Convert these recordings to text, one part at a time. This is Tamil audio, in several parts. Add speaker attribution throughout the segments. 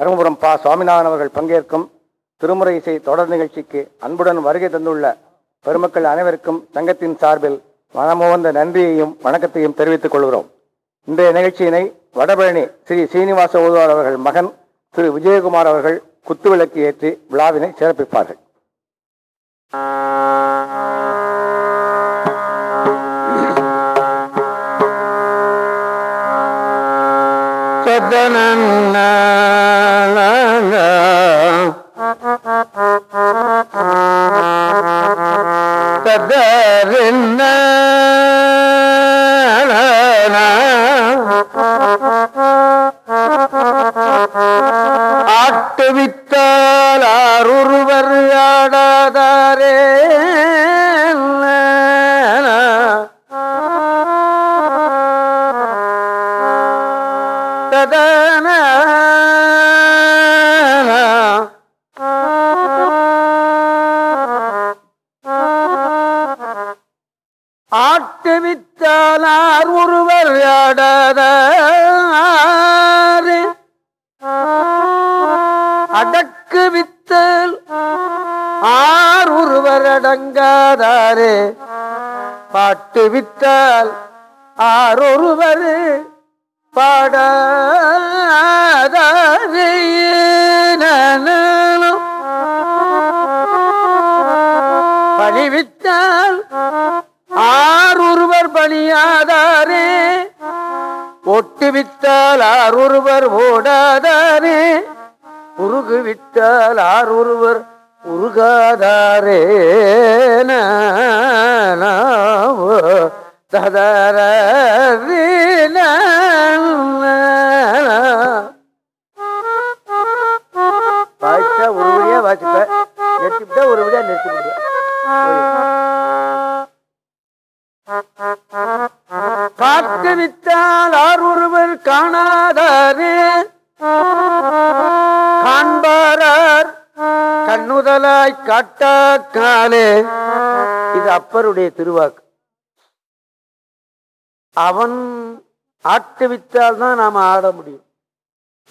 Speaker 1: தருமபுரம் பா. சுவாமிநாதன் அவர்கள் பங்கேற்கும் திருமுறை இசை தொடர் நிகழ்ச்சிக்கு அன்புடன் வருகை தந்துள்ள பெருமக்கள் அனைவருக்கும் சங்கத்தின் சார்பில் மனமுவந்த நன்றியையும் வணக்கத்தையும் தெரிவித்துக் கொள்கிறோம். இன்றைய நிகழ்ச்சியினை வடபழனி ஸ்ரீ சீனிவாச ஓதுவார் அவர்கள் மகன் திரு. விஜயகுமார் அவர்கள் குத்துவிளக்கு ஏற்றி விழாவினை சிறப்பிப்பார்கள்.
Speaker 2: ஆட்டு யார் ஒருவர் உருகாதாரே நாவோ ததர அப்பருடைய திருவாக்கு. அவன் ஆட்டு வித்தால் தான் நாம ஆட முடியும்.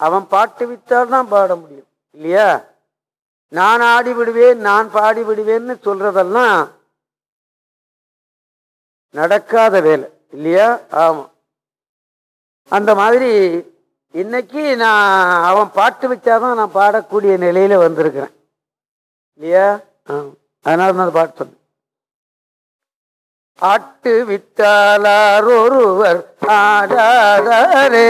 Speaker 2: அவன் பாட்டு வித்தால் தான் பாட முடியும். இல்லையா? நான் ஆடி விடுவேன் நான் பாடி விடுவேன்னு சொல்றதெல்லாம் நடக்காத வேலை. இல்லையா? ஆமாம் அந்த மாதிரி இன்னைக்கு நான் அவன் பாட்டு வச்சாதான் நான் பாடக்கூடிய நிலையில வந்திருக்கிறேன். இல்லையா? ஆமா. அதனால தான் பாட்டு சொன்னேன். ஆட்டு வித்தாலார் ஒருவர் ஆடாதாரே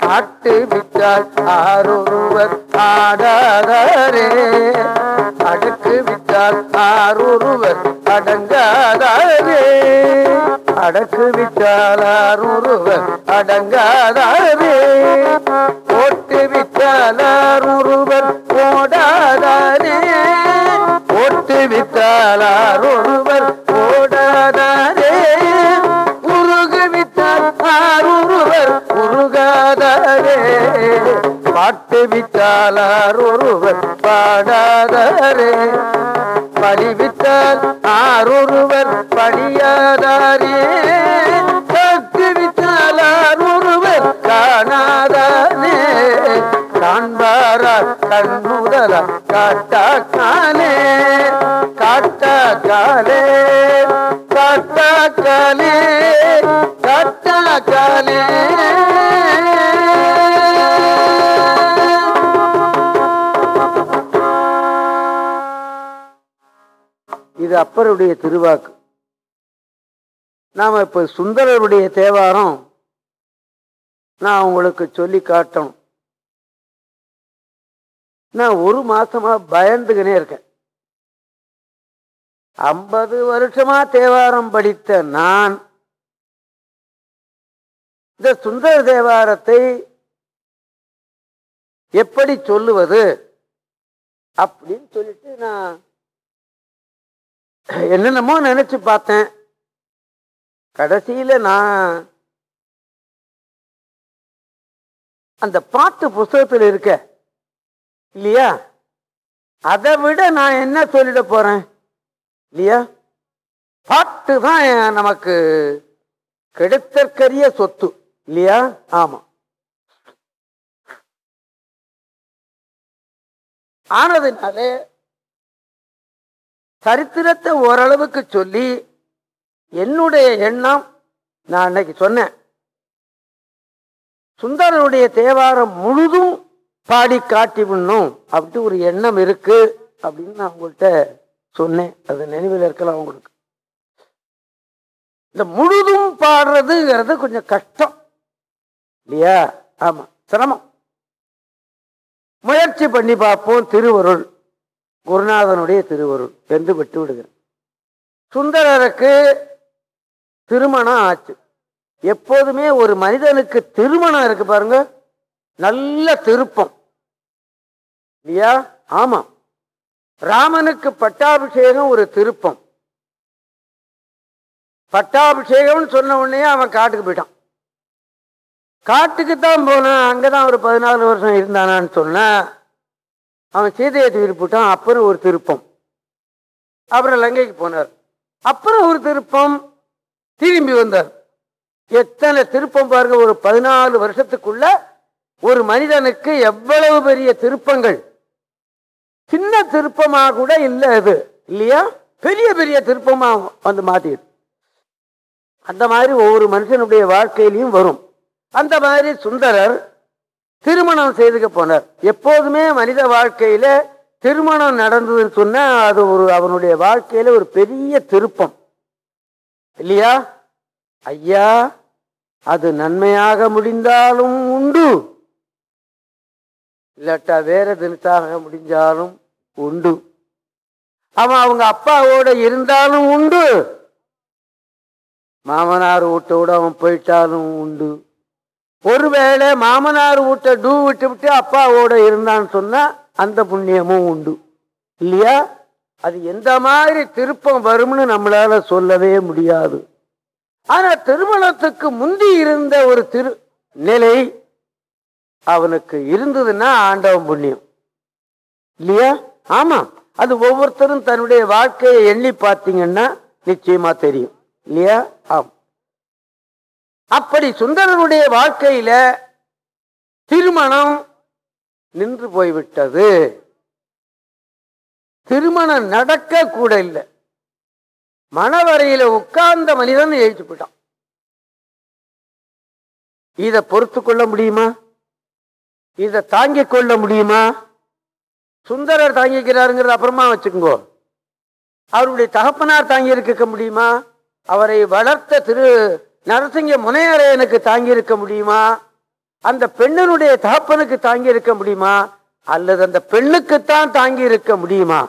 Speaker 2: ஆட்டு விட்டால் ஆரொருவர் ஆடாதாரே அடுக்கு விட்டால் ஆரொருவர் அடங்காதாரே. அடக்கு வித்தால் ஆரொருவர் அடங்காதாரே. போட்டு வித்தால் ஆரொருவர் போடாதாரே. ஓட்டு வித்தால் ஆரொருவர் ஓடாதாரே உருகு வித்தால் ஒருவர் உருகாதாரே பாட்டு வித்தாலார் ஒருவர் பாடாதாரே. பழிவித்தால் ஆரொருவர் பணியாதாரே. காண்பார வித்தாலார் காட்ட காலே காட்ட காலே காட்ட காலே காட்ட காலே இது அப்பருடைய திருவாக்கு. நாம இப்ப சுந்தரருடைய தேவாரம் நான் உங்களுக்கு சொல்லி காட்டணும். நான் ஒரு மாசமா பயந்துக்கினே இருக்கேன். ஐம்பது வருஷமா தேவாரம் படித்த நான் இந்த சுந்தர தேவாரத்தை எப்படி சொல்லுவது அப்படின்னு சொல்லிட்டு நான் என்னென்னமோ நினைச்சு பார்த்தேன். கடைசியில நான் அந்த பாட்டு புஸ்தகத்தில் இருக்க இல்லையா? அதை விட நான் என்ன சொல்லிட போறேன்? இல்லையா? பாட்டு தான் நமக்கு கிடைத்தற்கரிய சொத்து. இல்லையா? ஆமா. ஆனதுனாலே சரித்திரத்தை ஓரளவுக்கு சொல்லி என்னுடைய எண்ணம் நான் அன்னைக்கு சொன்னேன். சுந்தரனுடைய தேவாரம் முழுதும் பாடி காட்டி விடணும். அப்படி ஒரு எண்ணம் இருக்கு. அப்படின்னு நான் உங்கள்கிட்ட சொன்னேன். அது நினைவில் இருக்கலாம் உங்களுக்கு. இந்த முழுதும் பாடுறதுங்கிறது கொஞ்சம் கஷ்டம். இல்லையா? ஆமா. சிரமம். முயற்சி பண்ணி பார்ப்போம் திருவருள். குருநாதனுடைய திருவருள். என்று விட்டு விடுகிறேன். சுந்தரருக்கு திருமணம் ஆச்சு. எப்போதுமே ஒரு மனிதனுக்கு திருமணம் இருக்கு பாருங்க. நல்ல திருப்பம். இல்லையா? ஆமா. ராமனுக்கு பட்டாபிஷேகம் ஒரு திருப்பம். பட்டாபிஷேகம்னு சொன்ன உடனே அவன் காட்டுக்கு போயிட்டான். காட்டுக்கு தான் போனான். அங்கதான் ஒரு பதினாலு வருஷம் இருந்தானான்னு சொன்னா அவன் சீதையை தூக்கி போட்டான் அப்புறம் ஒரு திருப்பம். அப்புறம் லங்கைக்கு போனார். அப்புறம் ஒரு திருப்பம். திரும்பி வந்தார். எத்தனை திருப்பம் பாருங்க. ஒரு பதினாலு வருஷத்துக்குள்ள ஒரு மனிதனுக்கு எவ்வளவு பெரிய திருப்பங்கள். சின்ன திருப்பமா கூட இல்லை அது. இல்லையா? பெரிய பெரிய திருப்பமா வந்து மாத்திடுது அந்த மாதிரி ஒவ்வொரு மனுஷனுடைய வாழ்க்கையிலையும் வரும். அந்த மாதிரி சுந்தரர் திருமணம் செய்துக்க போனார். எப்போதுமே மனித வாழ்க்கையில திருமணம் நடந்ததுன்னு சொன்னா அது ஒரு அவனுடைய வாழ்க்கையில ஒரு பெரிய திருப்பம். இல்லையா? ஐயா அது நன்மையாக முடிந்தாலும் உண்டு. இல்லாட்டா வேற தினத்தாக முடிஞ்சாலும் உண்டு. அவன் அவங்க அப்பாவோட இருந்தாலும் உண்டு. மாமனார் வீட்டோட அவன் போயிட்டாலும் உண்டு. ஒருவேளை மாமனார் வீட்டை டூ விட்டு விட்டு அப்பாவோட இருந்தான்னு சொன்னா அந்த புண்ணியமும் உண்டு. இல்லையா? அது எந்த மாதிரி திருப்பம் வரும்னு நம்மளால சொல்லவே முடியாது. ஆனா திருமணத்துக்கு முந்தி இருந்த ஒரு திரு நிலை அவனுக்கு இருந்ததுன்னா ஆண்டவன் புண்ணியம். இல்லையா? ஆமா. அது ஒவ்வொருத்தரும் தன்னுடைய வாழ்க்கையை எண்ணி பார்த்தீங்கன்னா நிச்சயமா தெரியும். இல்லையா? ஆம். அப்படி சுந்தரனுடைய வாழ்க்கையில திருமணம் நின்று போய்விட்டது. திருமணம் நடக்க கூட இல்லை. மணவரையில உட்கார்ந்த மனிதன் எழுச்சி போயிட்டான். இத பொறுத்து கொள்ள முடியுமா? இதை தாங்கிக் கொள்ள முடியுமா? சுந்தரர் தாங்கிக்கிறாருங்கிறது அப்புறமா வச்சுக்கோங்க. அவருடைய தகப்பனார் தாங்கி இருக்க முடியுமா? அவரை வளர்த்த திரு நரசிங்க முனையரையனுக்கு தாங்கி இருக்க முடியுமா? அந்த பெண்ணினுடைய தகப்பனுக்கு தாங்கி இருக்க முடியுமா? அல்லது அந்த பெண்ணுக்குத்தான் தாங்கி இருக்க முடியுமா?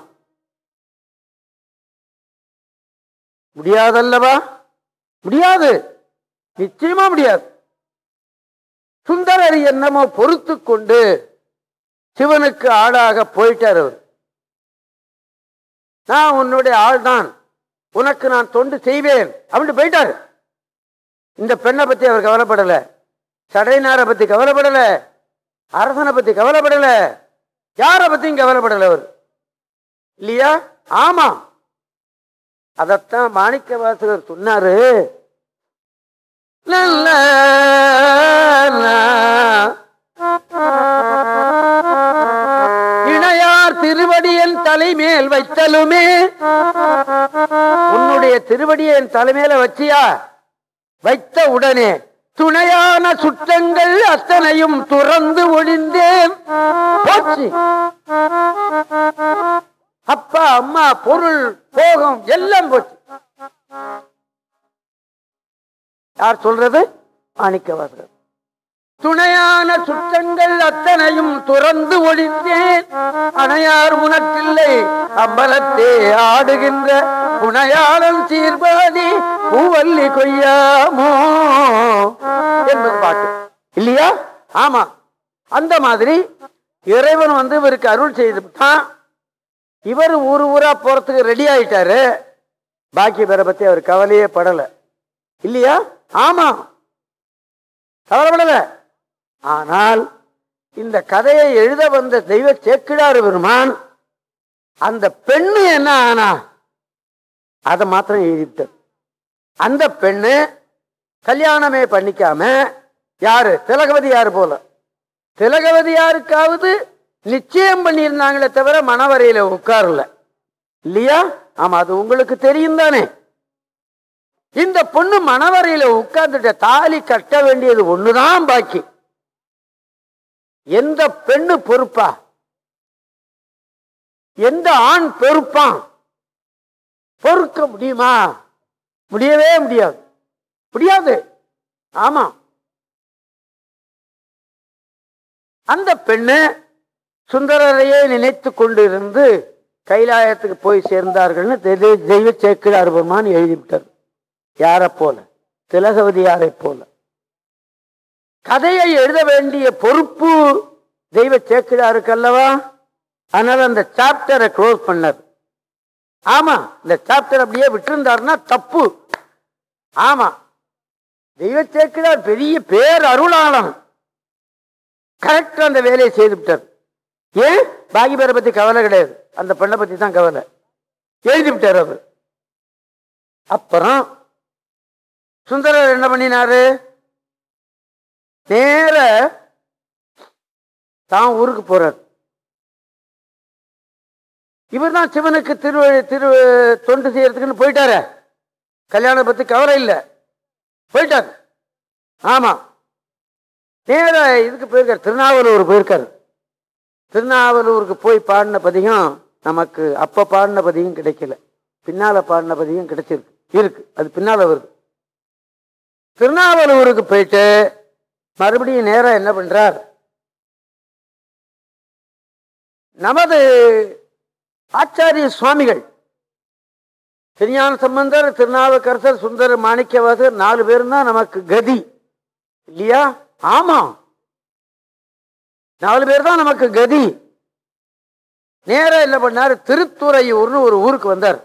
Speaker 2: முடியாதல்லவா? முடியாது. நிச்சயமா முடியாது. சுந்தரர் என்னமோ பொறுத்து கொண்டு சிவனுக்கு ஆளாக போயிட்டார் அவர். நான் உன்னுடைய ஆள் தான். உனக்கு நான் தொண்டு செய்வேன். அப்படின்னு போயிட்டாரு. இந்த பெண்ணை பத்தி அவர் கவலைப்படல. சடைநாரை பத்தி கவலைப்படல. அரசனை பத்தி கவலைப்படல. யார பத்தியும் கவலைப்படல அவர். இல்லையா? ஆமா அதத்தான் மாணிக்க வாசகர் சொன்னாரு. இணையார் திருவடியன் தலைமேல் வைத்தலுமே. உன்னுடைய திருவடியை என் தலைமையில வச்சியா? வைத்த உடனே துணையான சுற்றங்கள் அத்தனையும் துறந்து ஒழிந்தேன். போச்சு. அப்பா அம்மா பொருள் போகும் எல்லாம் போச்சு. யார் சொல்றது? மாணிக்கவாசகர். துணையான சுற்றங்கள் அத்தனையும் துறந்து ஒழித்தேன். அணையார் உனக்கில்லை அம்பலத்தே ஆடுகின்ற புனையாளன் சீர்பாதி பூவல்லி கொய்யாமோ? என்பது பாட்டு. இல்லையா? ஆமா. அந்த மாதிரி இறைவன் வந்து இவருக்கு அருள் செய்துட்டான். இவர் ஊர் ஊரா போறதுக்கு ரெடி ஆயிட்டாரு. பாக்கி பேரை பத்தி அவர் கவலையே படலை. இல்லையா? ஆமா. கவலைப்படல ஆனால் இந்த கதையை எழுத வந்த தெய்வ சேக்கிடாறு பெருமான் அந்த பெண்ணு என்ன ஆனா அதை மாத்திரம் எழுதிட்டார் அந்த பெண்ணு கல்யாணமே பண்ணிக்காம யாரு? திலகவதி யாரு போல. திலகவதி யாருக்காவது நிச்சயம் பண்ணியிருந்தாங்களே தவிர மணவரையில உட்காரல. இல்லையா? ஆமா அது உங்களுக்கு தெரியும் தானே. இந்த பொண்ணு மணவரையில உட்கார்ந்துட்ட தாலி கட்ட வேண்டியது ஒண்ணுதான் பாக்கி. எந்த பெண்ணு பொறுப்பா? எந்த ஆண் பொறுப்பான் பொறுக்க முடியுமா? முடியவே முடியாது. முடியாது. ஆமா. அந்த பெண்ணு சுந்தரரையே நினைத்து கொண்டிருந்து கைலாயத்துக்கு போய் சேர்ந்தார்கள்னு தெய்வ- தெய்வ சேக்கிழார் பெருமான் எழுதிவிட்டார் யாரை போல? திலகவதியாரை போல. கதையை எழுத வேண்டிய பொறுப்பு தெய்வ சேக்கிழாருக்கு அல்லவா? அதனால அந்த சாப்டரை க்ளோஸ் பண்ணார். ஆமா இந்த சாப்டர் அப்படியே விட்டுருந்தாருன்னா தப்பு. ஆமா தெய்வ சேக்கிழார் பெரிய பேர் அருளாளன். கரெக்டா அந்த வேலையை செய்து விட்டார். ஏன்? பாகி பேரை பத்தி கவலை கிடையாது. அந்த பெண்ணை பத்தி தான் கவலை. எழுதி விட்டார் அவர். அப்புறம் சுந்தரர் என்ன பண்ணினாரு? நேர தான் ஊருக்கு போறார். இவர் தான் சிவனுக்கு திரு திரு தொண்டு செய்யறதுக்குன்னு போயிட்டாரு. கல்யாணம் பத்தி கவலை இல்லை. போயிட்டார். ஆமா. நேர இதுக்கு போயிருக்காரு. திருநாவலூர் போயிருக்காரு. திருநாவலூருக்கு போய் பாடின பதிகம் நமக்கு அப்ப பாடின பதிகம் கிடைக்கல. பின்னால பாடின பதிகம் கிடைச்சிருக்கு. இருக்கு. அது பின்னால வருது. திருநாவலூருக்கு போயிட்டு மறுபடியும் நேரம் என்ன பண்றார்? நமது ஆச்சாரிய சுவாமிகள் திருஞான சம்பந்தர் திருநாவுக்கரசர் சுந்தர மாணிக்கவாசர் நாலு பேரும் தான் நமக்கு கதி இல்லையா? ஆமா. நாலு பேர் தான் நமக்கு கதி. நேராக என்ன பண்ணார்? திருத்துறையூர்னு ஒரு ஊருக்கு வந்தார்.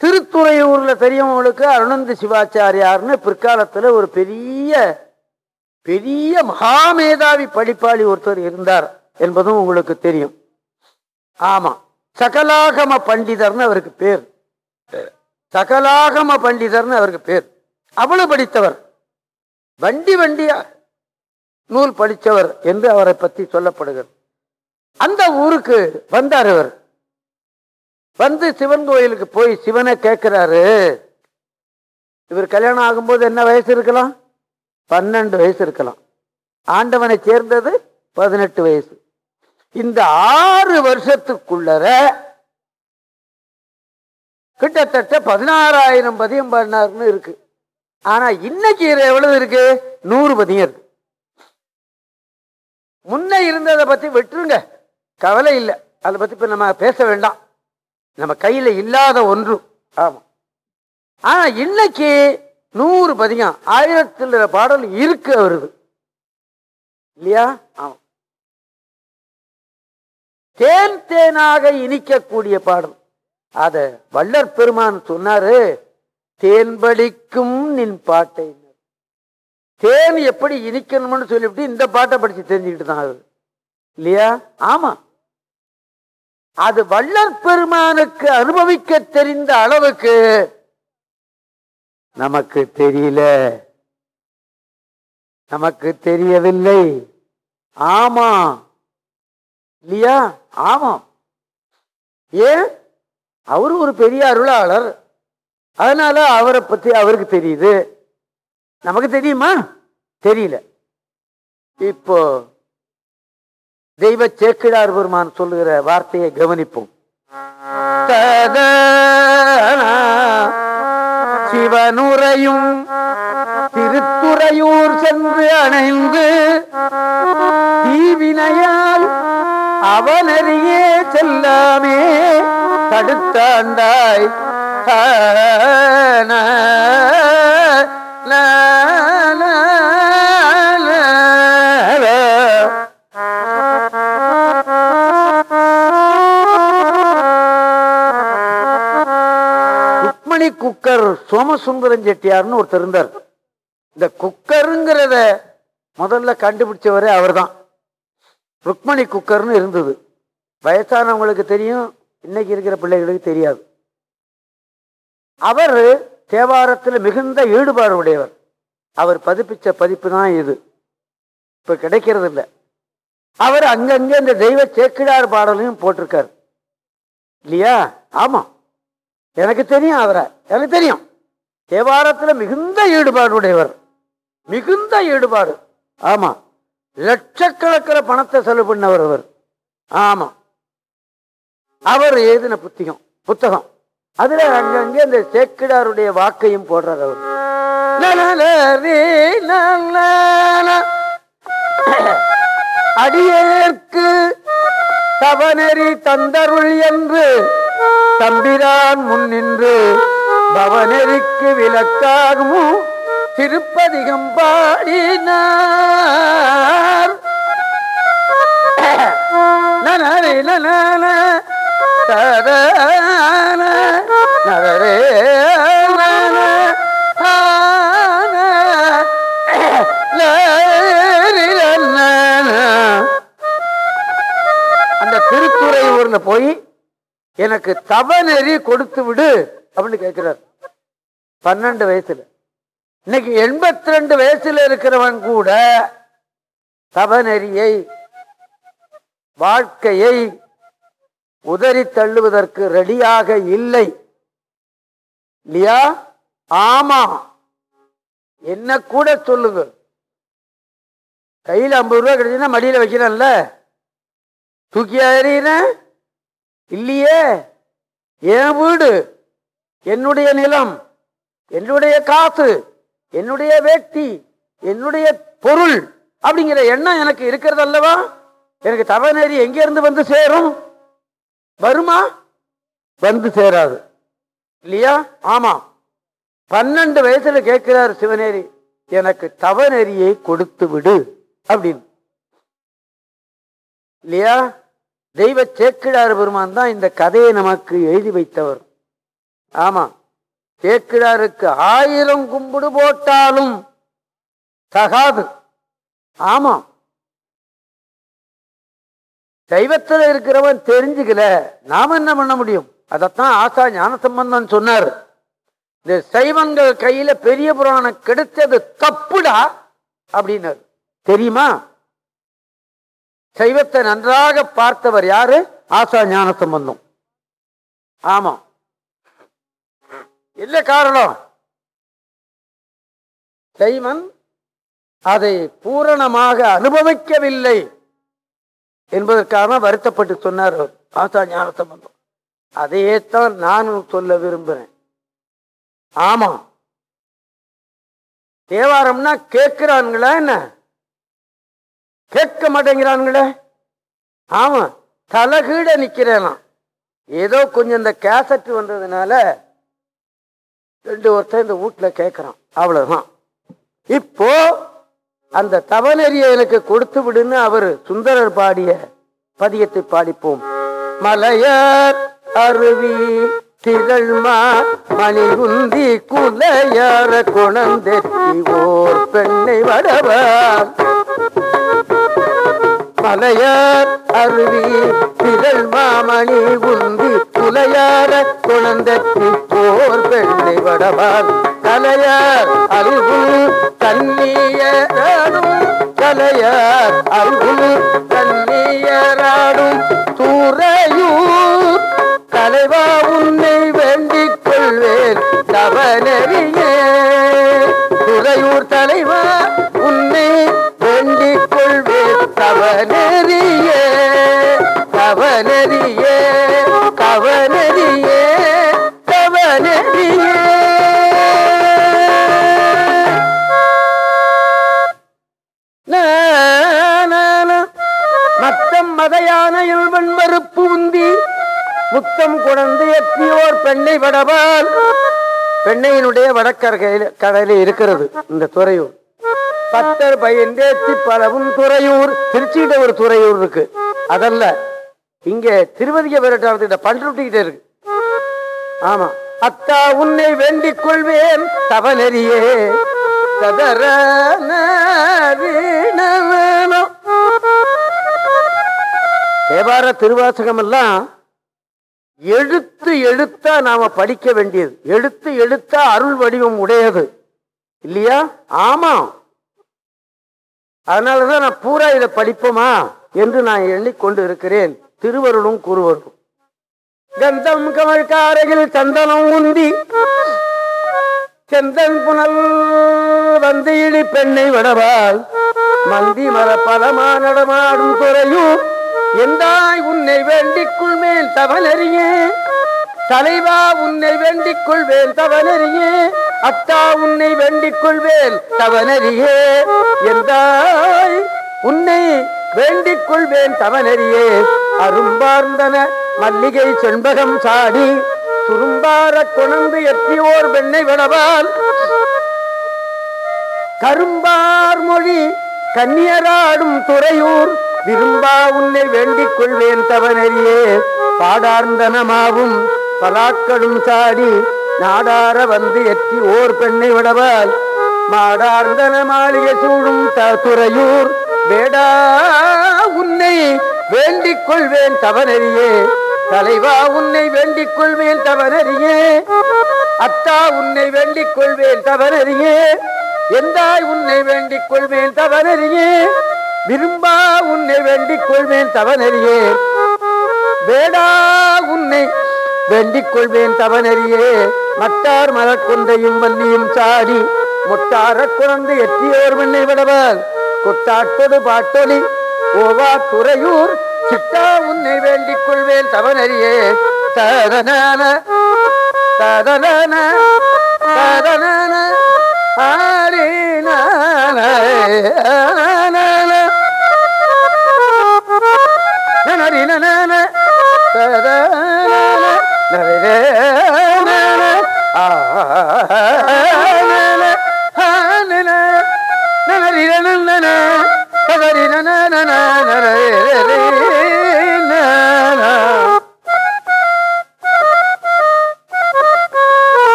Speaker 2: திருத்துறையூரில் பெரியவங்களுக்கு அருணந்த சிவாச்சாரியார்னு பிற்காலத்தில் ஒரு பெரிய பெரிய மகாமேதாவி படிப்பாளி ஒருத்தர் இருந்தார் என்பதும் உங்களுக்கு தெரியும். ஆமாம் சகலாகம பண்டிதர்னு அவருக்கு பேர். சகலாகம பண்டிதர்னு அவருக்கு பேர். அவ்வளவு படித்தவர். வண்டி வண்டியா நூல் படித்தவர் என்று அவரை பற்றி சொல்லப்படுகிறது. அந்த ஊருக்கு வந்தார் அவர். வந்து சிவன் கோயிலுக்கு போய் சிவனை கேட்கிறாரு. இவர் கல்யாணம் ஆகும்போது என்ன வயசு இருக்கலாம்? பன்னெண்டு வயசு இருக்கலாம். ஆண்டவனை சேர்ந்தது பதினெட்டு வயசு. இந்த ஆறு வருஷத்துக்குள்ளர கிட்டத்தட்ட பதினாறாயிரம் பதியம் பண்ணாருன்னு இருக்கு. ஆனா இன்னைக்கு இது எவ்வளவு இருக்கு? நூறு பதியம் இருக்கு. முன்ன இருந்ததை பத்தி விட்டுருங்க. கவலை இல்லை. அதை பத்தி இப்ப நம்ம பேச வேண்டாம். நம்ம கையில் இல்லாத ஒன்று. ஆமாம் ஆனால் இன்னைக்கு நூறு பதிகம் ஆயிரத்தில் பாடல் இருக்கு வருது இல்லையா? ஆமாம் தேன் தேனாக இனிக்கக்கூடிய பாடல். அத வள்ளற் பெருமான் சொன்னாரு தேன்படிக்கும் நின் பாட்டை தேன் எப்படி இனிக்கணும்னு சொல்லிவிட்டு இந்த பாட்டை படிச்சு தெரிஞ்சுக்கிட்டு தான் அது இல்லையா? ஆமா. அது வள்ளற் பெருமானுக்கு அனுபவிக்க தெரிந்த அளவுக்கு நமக்கு தெரியல. நமக்கு தெரியவில்லை. ஆமா. இல்லையா? ஆமாம். ஏன்? அவரு ஒரு பெரிய அருளாளர். அதனால அவரை பத்தி அவருக்கு தெரியுது. நமக்கு தெரியுமா? தெரியல. இப்போ தெய்வ சேக்கிழார் பெருமான் சொல்லுகிற வார்த்தையை கவனிப்போம். ததனா சிவனுரையும் திருத்துறையூர் சென்று அணைந்து தீவினையால் அவனறியே செல்லாமே தடுத்தாண்டாய் ஆன, குக்கர் சோமசுந்தரம் செட்டியார்னு ஒருத்தர் இருந்தார். இந்த குக்கருங்கிறத முதல்ல கண்டுபிடிச்சவரே அவர்தான். ருக்மணி குக்கர்னு இருந்தது. வயசானவங்களுக்கு தெரியும் இன்னைக்கு இருக்கிற பிள்ளைகளுக்கு தெரியாது. அவர் தேவாரத்தில் மிகுந்த ஈடுபாடு உடையவர். அவர் பதிப்பிச்ச பதிப்பு தான் இது. இப்போ கிடைக்கிறது இல்லை. அவர் அங்கங்கே இந்த தெய்வ சேக்கிடார் பாடலையும் போட்டிருக்காரு. இல்லையா? ஆமாம் எனக்கு தெரியும் அவரை. எனக்கு தெரியும். தேவாரத்துல மிகுந்த ஈடுபாடு உடையவர் மிகுந்த ஈடுபாடு. ஆமா. லட்சக்கணக்கில் பணத்தை செலவு பண்ணவர் அவர். ஆமா. அவர் எழுதின புத்தகம் புத்தகம். அதுல அங்கங்க இந்த சேக்கிடாருடைய வாக்கையும் போடுறார் அவர். அடியேற்கு தவநெறி தந்தருள் என்று தம்பிரான் முன் நின்று பவநெறிக்கு விளக்காகும்? திருப்பதிகம் பாடினார். நனரே நனன, தரன, அந்த திருத்துறையூர்ல போய் எனக்கு தவநெறி கொடுத்து விடு அப்படின்னு கேட்கிறார். பன்னெண்டு வயசுல. இன்னைக்கு எண்பத்தி ரெண்டு வயசுல இருக்கிறவன் கூட தவநெறியை வாழ்க்கையை உதறி தள்ளுவதற்கு ரெடியாக இல்லை. இல்லையா? ஆமா. என்ன கூட சொல்லுங்க. கையில் ஐம்பது ரூபா கிடைச்சுன்னா மடியில வைக்கிறேன்ல. தூக்கி எறிகிறேன் இல்லையே? என் வீடு என்னுடைய நிலம் என்னுடைய காசு என்னுடைய வேட்டி என்னுடைய பொருள் அப்படிங்கிற எண்ணம் எனக்கு இருக்கிறது அல்லவா? எனக்கு தவநெறி எங்கிருந்து வந்து சேரும்? வருமா? வந்து சேராது. இல்லையா? ஆமா. பன்னெண்டு வயசுல கேட்கிறார் சிவநேரி எனக்கு தவநெறியை கொடுத்து விடு அப்படின்னு. இல்லையா? தெய்வ சேக்கிழார் பெருமான் தான் இந்த கதையை நமக்கு எழுதி வைத்தவர். ஆமா. சேக்கிழாருக்கு ஆயிரம் கும்பிடு போட்டாலும் தகாது. ஆமா. தெய்வத்தில் இருக்கிறவன் தெரிஞ்சுக்கல நாம என்ன பண்ண முடியும்? அதைத்தான் ஆசா ஞான சம்பந்தம் சொன்னார். இந்த சைவங்கள் கையில பெரிய புராணம் கிடைச்சது தப்புடா அப்படின்னாரு. தெரியுமா? சைவத்தை நன்றாக பார்த்தவர் யாரு? ஆசா ஞான சம்பந்தம் ஆமா. என்ன காரணம்? சைவன் அதை பூரணமாக அனுபவிக்கவில்லை என்பதற்காக வருத்தப்பட்டு சொன்னார் அவர். ஆசா ஞான சம்பந்தம் அதையே தான் நானும் சொல்ல விரும்புகிறேன். ஆமா. தேவாரம்னா கேட்கிறான்களா என்ன? கேட்க மாட்டேங்கிறானுங்களே. ஆமா தலகீழ நிக்கிறேனா. ஏதோ கொஞ்சம் இந்த கேசட் வந்ததுனால ரெண்டு ஒருத்தர் இந்த வீட்டுல கேட்கறான் அவ்வளவுதான். இப்போ அந்த தவநெறியை எனக்கு கொடுத்து விடுன்னு அவர் சுந்தரர் பாடிய பதியத்தை பாடிப்போம். மலையார் அருவி திகழ்மா மணிகுந்தி குலையார குணந்தெத்தி ஓர் பெண்ணை வடவார். மலையார் அருவி திரள் மாமணி உந்து துளையார குழந்தைக்கு போர் பெண்ணை வடவார் கலையார் அருகு கண்ணியராடும் கலையார் அருகு தண்ணீயராடும் துறையூர் முத்தம் குழந்து எத்தியோர் பெண்ணை வடவால். பெண்ணையினுடைய வடக்கரையில் கடலில் இருக்கிறது இந்த துறையூர். பத்தர் பயந்தேத்தி பலவும் துறையூர். திருச்சிகிட்ட ஒரு துறையூர் இருக்கு. அதல்ல இங்க திருவதிக விரட்டாளத்திட்ட பண்ருட்டிக்கிட்ட இருக்கு. ஆமா. அத்தா உன்னை வேண்டிக் கொள்வேன் தவநெறியே சதர தேவார திருவாசகம் எல்லாம் எழுத்து எழுத்தா நாம படிக்க வேண்டியது. எழுத்து எழுத்தா அருள் வடிவம் உடையது. இல்லையா? ஆமா. அதனாலதான் நான் பூரா இதை படிப்போமா என்று நான் எண்ணிக்கொண்டு இருக்கிறேன். திருவருளும் குருவரும் கந்தம் கமல் காரையில் சந்தனம் உந்தி செந்தன் புனல் வந்து இழி பெண்ணை வடவால் மந்தி மர பலமா நடமாடும் துறையும் எந்தாய் உன்னை வேண்டிக்குள் மேல் தவனறியே தலைவா உன்னை வேண்டிக் கொள்வேல் தவனறியே அத்தா உன்னை வேண்டிக் கொள்வேல் தவனறியே எந்தாய் உன்னை வேண்டிக் கொள்வேன் தவனறியே அரும்பார்ந்தன மல்லிகை செண்பகம் சாடி துரும்பார கொணந்து எத்தியோர் பெண்ணை விடவால் கரும்பார் மொழி கன்னியராடும் துறையூர் விரும்பா உன்னை வேண்டிக் கொள்வேன் தவனறியே. பாடார்ந்தனமாவும் பலாக்களும் சாடி நாடார வந்து எற்றி ஓர் பெண்ணை விடவாய். மாடார்ந்தன மாளிகை சூழும் துறையூர் வேடா உன்னை வேண்டிக் கொள்வேன் தவனறியே. தலைவா உன்னை வேண்டிக் கொள்வேன் தவனறியே. அத்தா உன்னை வேண்டிக் கொள்வேன் தவனறியே. எந்தாய் உன்னை வேண்டிக் கொள்வேன் தவனறியே. விரும்பா உன்னை வேண்டிக் கொள்வேன் தவனறியே வேடா உன்னை வேண்டிக் கொள்வேன் தவனறியே மட்டார் மலர்கொண்டையும் வன்னியும் சாடி முட்டார குழந்தை எட்டியோர் மண்ணை விடவர் கொட்டாட்டொடு பாட்டொலி ஓவா துறையூர் சிட்டா உன்னை வேண்டிக் கொள்வேன் தவனறியே ததனான ததனான ததனான ஆரினான ஆ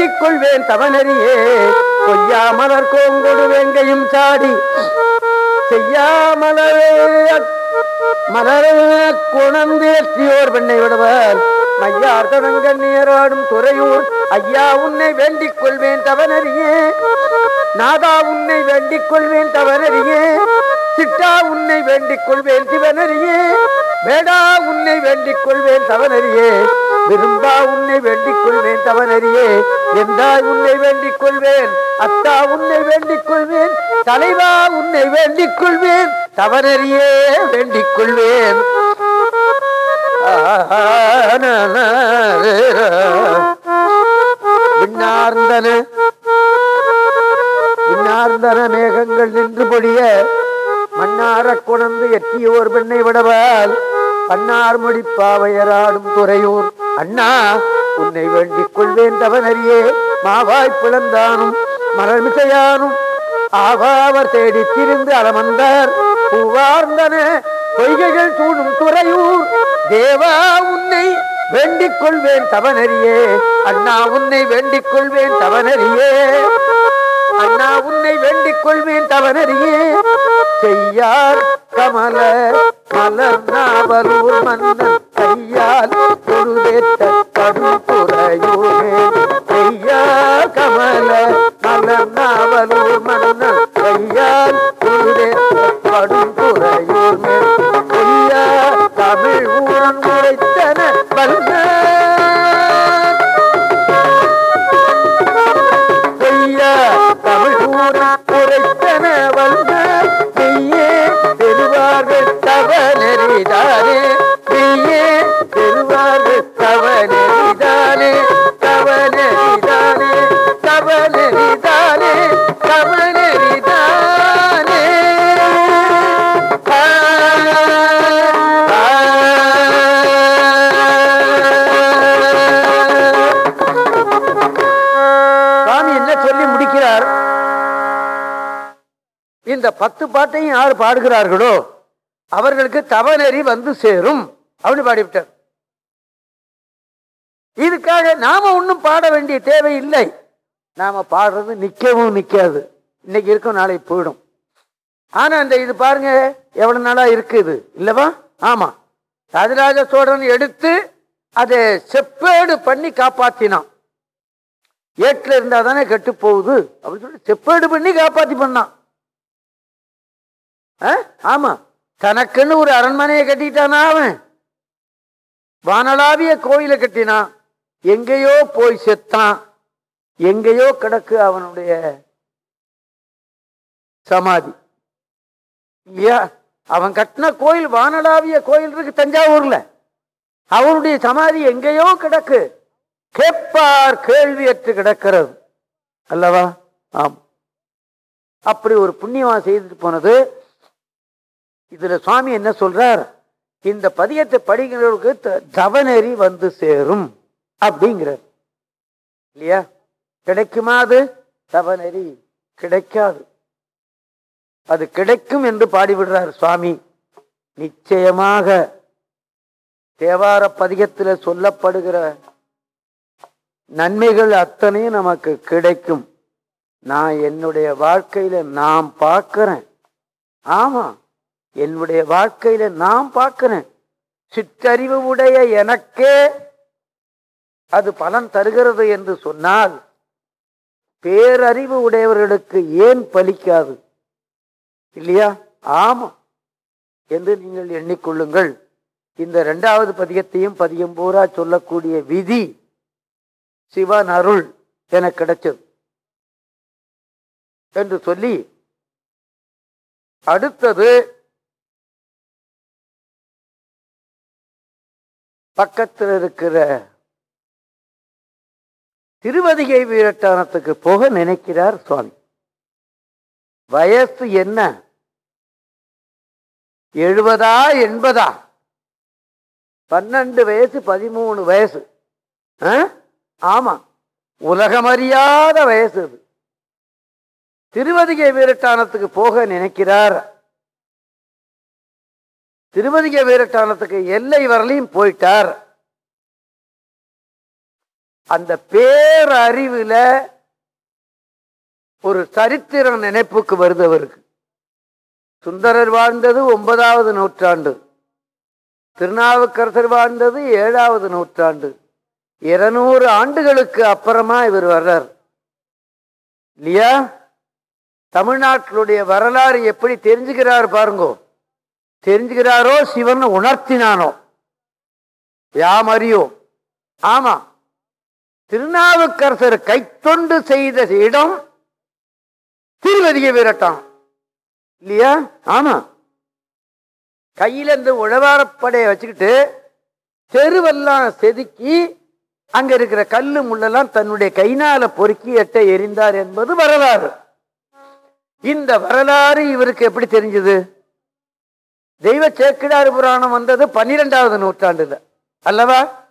Speaker 2: வேண்டிக் கொள்வேன் தவனறியே கொய்யா மலர் கோங்கொடு வேங்கையும் சாடி செய்யாமலரே மலரே குணந்தேற்றியோர் பெண்ணை விடுவர். மையார் தடங்கண்ணீராடும் துறையூர் ஐயா உன்னை வேண்டிக் கொள்வேன் தவனறியே நாதா உன்னை வேண்டிக் கொள்வேன் தவனறியே சிட்டா உன்னை வேண்டிக் கொள்வேன் சிவனறியே வேடா உன்னை வேண்டிக் கொள்வேன் தவனறியே. விரும்பா உன்னை வேண்டிக் கொள்வேன் தவனறியே. எந்தாய் உன்னை வேண்டிக் கொள்வேன்? அத்தா உன்னை வேண்டிக் கொள்வேன். தலைவா உன்னை வேண்டிக் கொள்வேன். தவனறியே வேண்டிக் கொள்வேன். விண்ணார்ந்தன விண்ணார்ந்தன மேகங்கள் நின்று பொழிய மன்னார குணந்து எட்டியோர் பெண்ணை விடவால் பன்னார் முடிப்பாவையராடும் துறையூர். அண்ணா உன்னை வேண்டிக் கொள்வேன் தவனறியே மாவாய் பிளந்தானும் மலர்மிசையானும் ஆவாவர் தேடி திரிந்து அலமந்தார் பூவார்ந்தன பொய்கைகள் சூடும் துறையூர். தேவா உன்னை வேண்டிக் கொள்வேன் தவனறியே அண்ணா உன்னை வேண்டிக் கொள்வேன் தவனறியே. உன்னை வேண்டிக் கொள்வேன் தவனறியே செய்யார் கமல மலர் நாவலூர் மன்னன் கையால் பொருதேத்த கடும் செய்யார் கமல மலர் நாவலூர் மன்னன் கையால் பொருளேற்ற கடும் துறையூர் மேல் செய்யார் தமிழ் ஊரன் இந்த பத்து பாட்டையும் யார் பாடுகிறார்களோ அவர்களுக்கு தவநெறி வந்து சேரும். அப்படின்னு பாடிவிட்டார். இதுக்காக நாம ஒன்றும் பாட வேண்டிய தேவை இல்லை. நாம பாடுறது நிக்கவும் நிக்காது. இன்னைக்கு இருக்கும் நாளைக்கு போயிடும். ஆனா அந்த இது பாருங்க எவ்வளவு நாளா இருக்குது இல்லவா? ஆமா. ராஜராஜ சோழன் எடுத்து அதை செப்பேடு பண்ணி காப்பாத்தினான். ஏட்டில் இருந்தா தானே கெட்டு போகுது. அப்படின்னு சொல்லி செப்பேடு பண்ணி காப்பாத்தி பண்ணான். ஆ? ஆமா. தனக்குன்னு ஒரு அரண்மனையை கட்டிட்டானா அவன்? வானலாவிய கோயிலை கட்டினான். எங்கேயோ போய் செத்தான். எங்கேயோ கிடக்கு அவனுடைய சமாதி. இல்லையா அவன் கட்டின கோயில் வானளாவிய கோயில் இருக்கு தஞ்சாவூர்ல. அவனுடைய சமாதி எங்கேயோ கிடக்கு. கேட்பார் கேள்வியற்று கிடக்கிறது. அல்லவா? ஆம். அப்படி ஒரு புண்ணியமா செய்துட்டு போனது இதில் சுவாமி என்ன சொல்றார்? இந்த பதியத்தை படிக்கிறவர்களுக்கு த- தவநெறி வந்து சேரும் அப்படிங்கிறார். இல்லையா? கிடைக்குமா அது? தவநெறி கிடைக்காது. அது கிடைக்கும் என்று பாடிவிடுறார் சுவாமி. நிச்சயமாக தேவார பதிகத்தில் சொல்லப்படுகிற நன்மைகள் அத்தனையும் நமக்கு கிடைக்கும். நான் என்னுடைய வாழ்க்கையில நான் பார்க்கிறேன். ஆமா என்னுடைய வாழ்க்கையில நான் பார்க்கிறேன். சிற்றறிவு உடைய எனக்கே அது பலன் தருகிறது என்று சொன்னால் பேரறிவு உடையவர்களுக்கு ஏன் பலிக்காது? இல்லையா? ஆமா. என்று நீங்கள் எண்ணிக்கொள்ளுங்கள். இந்த இரண்டாவது பதியத்தையும் பதியம் பூரா சொல்லக்கூடிய விதி சிவன் அருள் என கிடைச்சது என்று சொல்லி அடுத்தது பக்கத்தில் இருக்கிற திருவதிகை வீரட்டானத்துக்கு போக நினைக்கிறார் சுவாமி. வயசு என்ன? எழுபதா எண்பதா? பன்னெண்டு வயசு பதிமூணு வயசு. ஆ? ஆமா. உலகமறியாத வயசு அது. திருவதிகை வீரட்டானத்துக்கு போக நினைக்கிறார். திருமதிங்க வீரட்டானத்துக்கு எல்லை வரலையும் போயிட்டார். அந்த பேரறிவுல ஒரு சரித்திரம் நினைப்புக்கு வருது அவருக்கு. சுந்தரர் வாழ்ந்தது ஒன்பதாவது நூற்றாண்டு. திருநாவுக்கரசர் வாழ்ந்தது ஏழாவது நூற்றாண்டு. இருநூறு ஆண்டுகளுக்கு அப்புறமா இவர் வர்றார். இல்லையா? தமிழ்நாட்டினுடைய வரலாறு எப்படி தெரிஞ்சுக்கிறார் பாருங்கோ. தெரிஞ்சுக்கிறாரோ சிவன் உணர்த்தினானோ. யாம் அறியோம் ஆமா. திருநாவுக்கரசர் கைத்தொண்டு செய்த இடம் திருவதிக வீரட்டம் இல்லையா? ஆமா. கையில இந்த உழவாரப்படையை வச்சுக்கிட்டு தெருவெல்லாம் செதுக்கி அங்க இருக்கிற கல்லு முள்ளெல்லாம் தன்னுடைய கைனால பொறுக்கி எட்ட எரிந்தார் என்பது வரலாறு. இந்த வரலாறு இவருக்கு எப்படி தெரிஞ்சது? தெய்வ சேக்கிடார் புராணம் வந்தது பன்னிரெண்டாவது நூற்றாண்டுல. அல்லவா?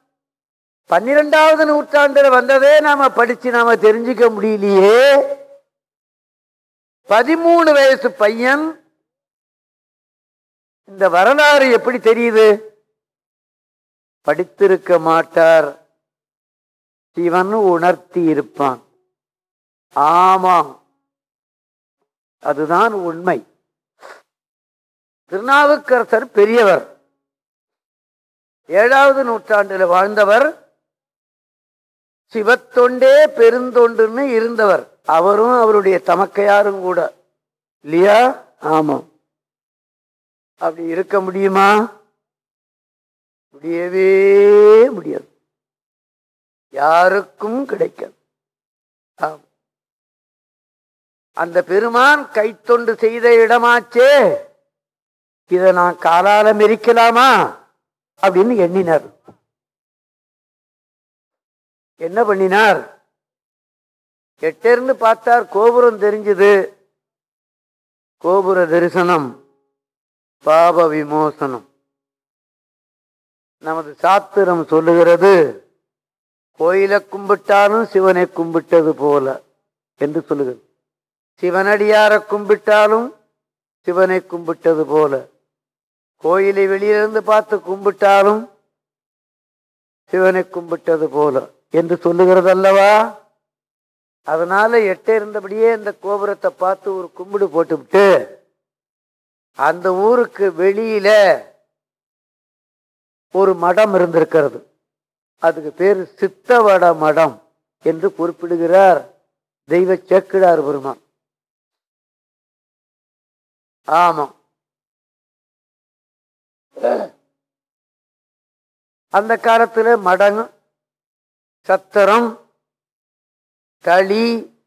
Speaker 2: பன்னிரெண்டாவது நூற்றாண்டுல வந்ததே நாம படிச்சு நாம தெரிஞ்சுக்க முடியலையே. பதிமூணு வயசு பையன் இந்த வரலாறு எப்படி தெரியுது? படித்திருக்க மாட்டார். சிவன் உணர்த்தி இருப்பான். ஆமாம். அதுதான் உண்மை. திருநாவுக்கரசர் பெரியவர். ஏழாவது நூற்றாண்டில் வாழ்ந்தவர். சிவத்தொண்டே பெருந்தொண்டுன்னு இருந்தவர். அவரும் அவருடைய தமக்கையாரும் கூட. இல்லையா? ஆமாம் அப்படி இருக்க முடியுமா? முடியவே முடியாது. யாருக்கும் கிடைக்காது. ஆம். அந்த பெருமான் கைத்தொண்டு செய்த இடமாச்சே. இதை நான் காலால மெரிக்கலாமா அப்படின்னு எண்ணினார். என்ன பண்ணினார்? எட்டிருந்து பார்த்தார் கோபுரம் தெரிஞ்சது. கோபுர தரிசனம் பாப விமோசனம். நமது சாத்திரம் சொல்லுகிறது கோயிலை கும்பிட்டாலும் சிவனை கும்பிட்டது போல என்று சொல்லுகிறது. சிவனடியார கும்பிட்டாலும் சிவனை கும்பிட்டது போல. கோயிலை வெளியிலிருந்து பார்த்து கும்பிட்டாலும் சிவனை கும்பிட்டது போல என்று சொல்லுகிறது அல்லவா அதனால எட்ட இருந்தபடியே இந்த கோபுரத்தை பார்த்து ஒரு கும்பிடு போட்டுவிட்டு அந்த ஊருக்கு வெளியில ஒரு மடம் இருந்திருக்கிறது. அதுக்கு பேர் சித்தவட மடம் என்று குறிப்பிடுகிறார் தெய்வ சேக்கிடார் பெருமான். ஆமாம். அந்த காலத்தில் மடம் சத்திரம் களி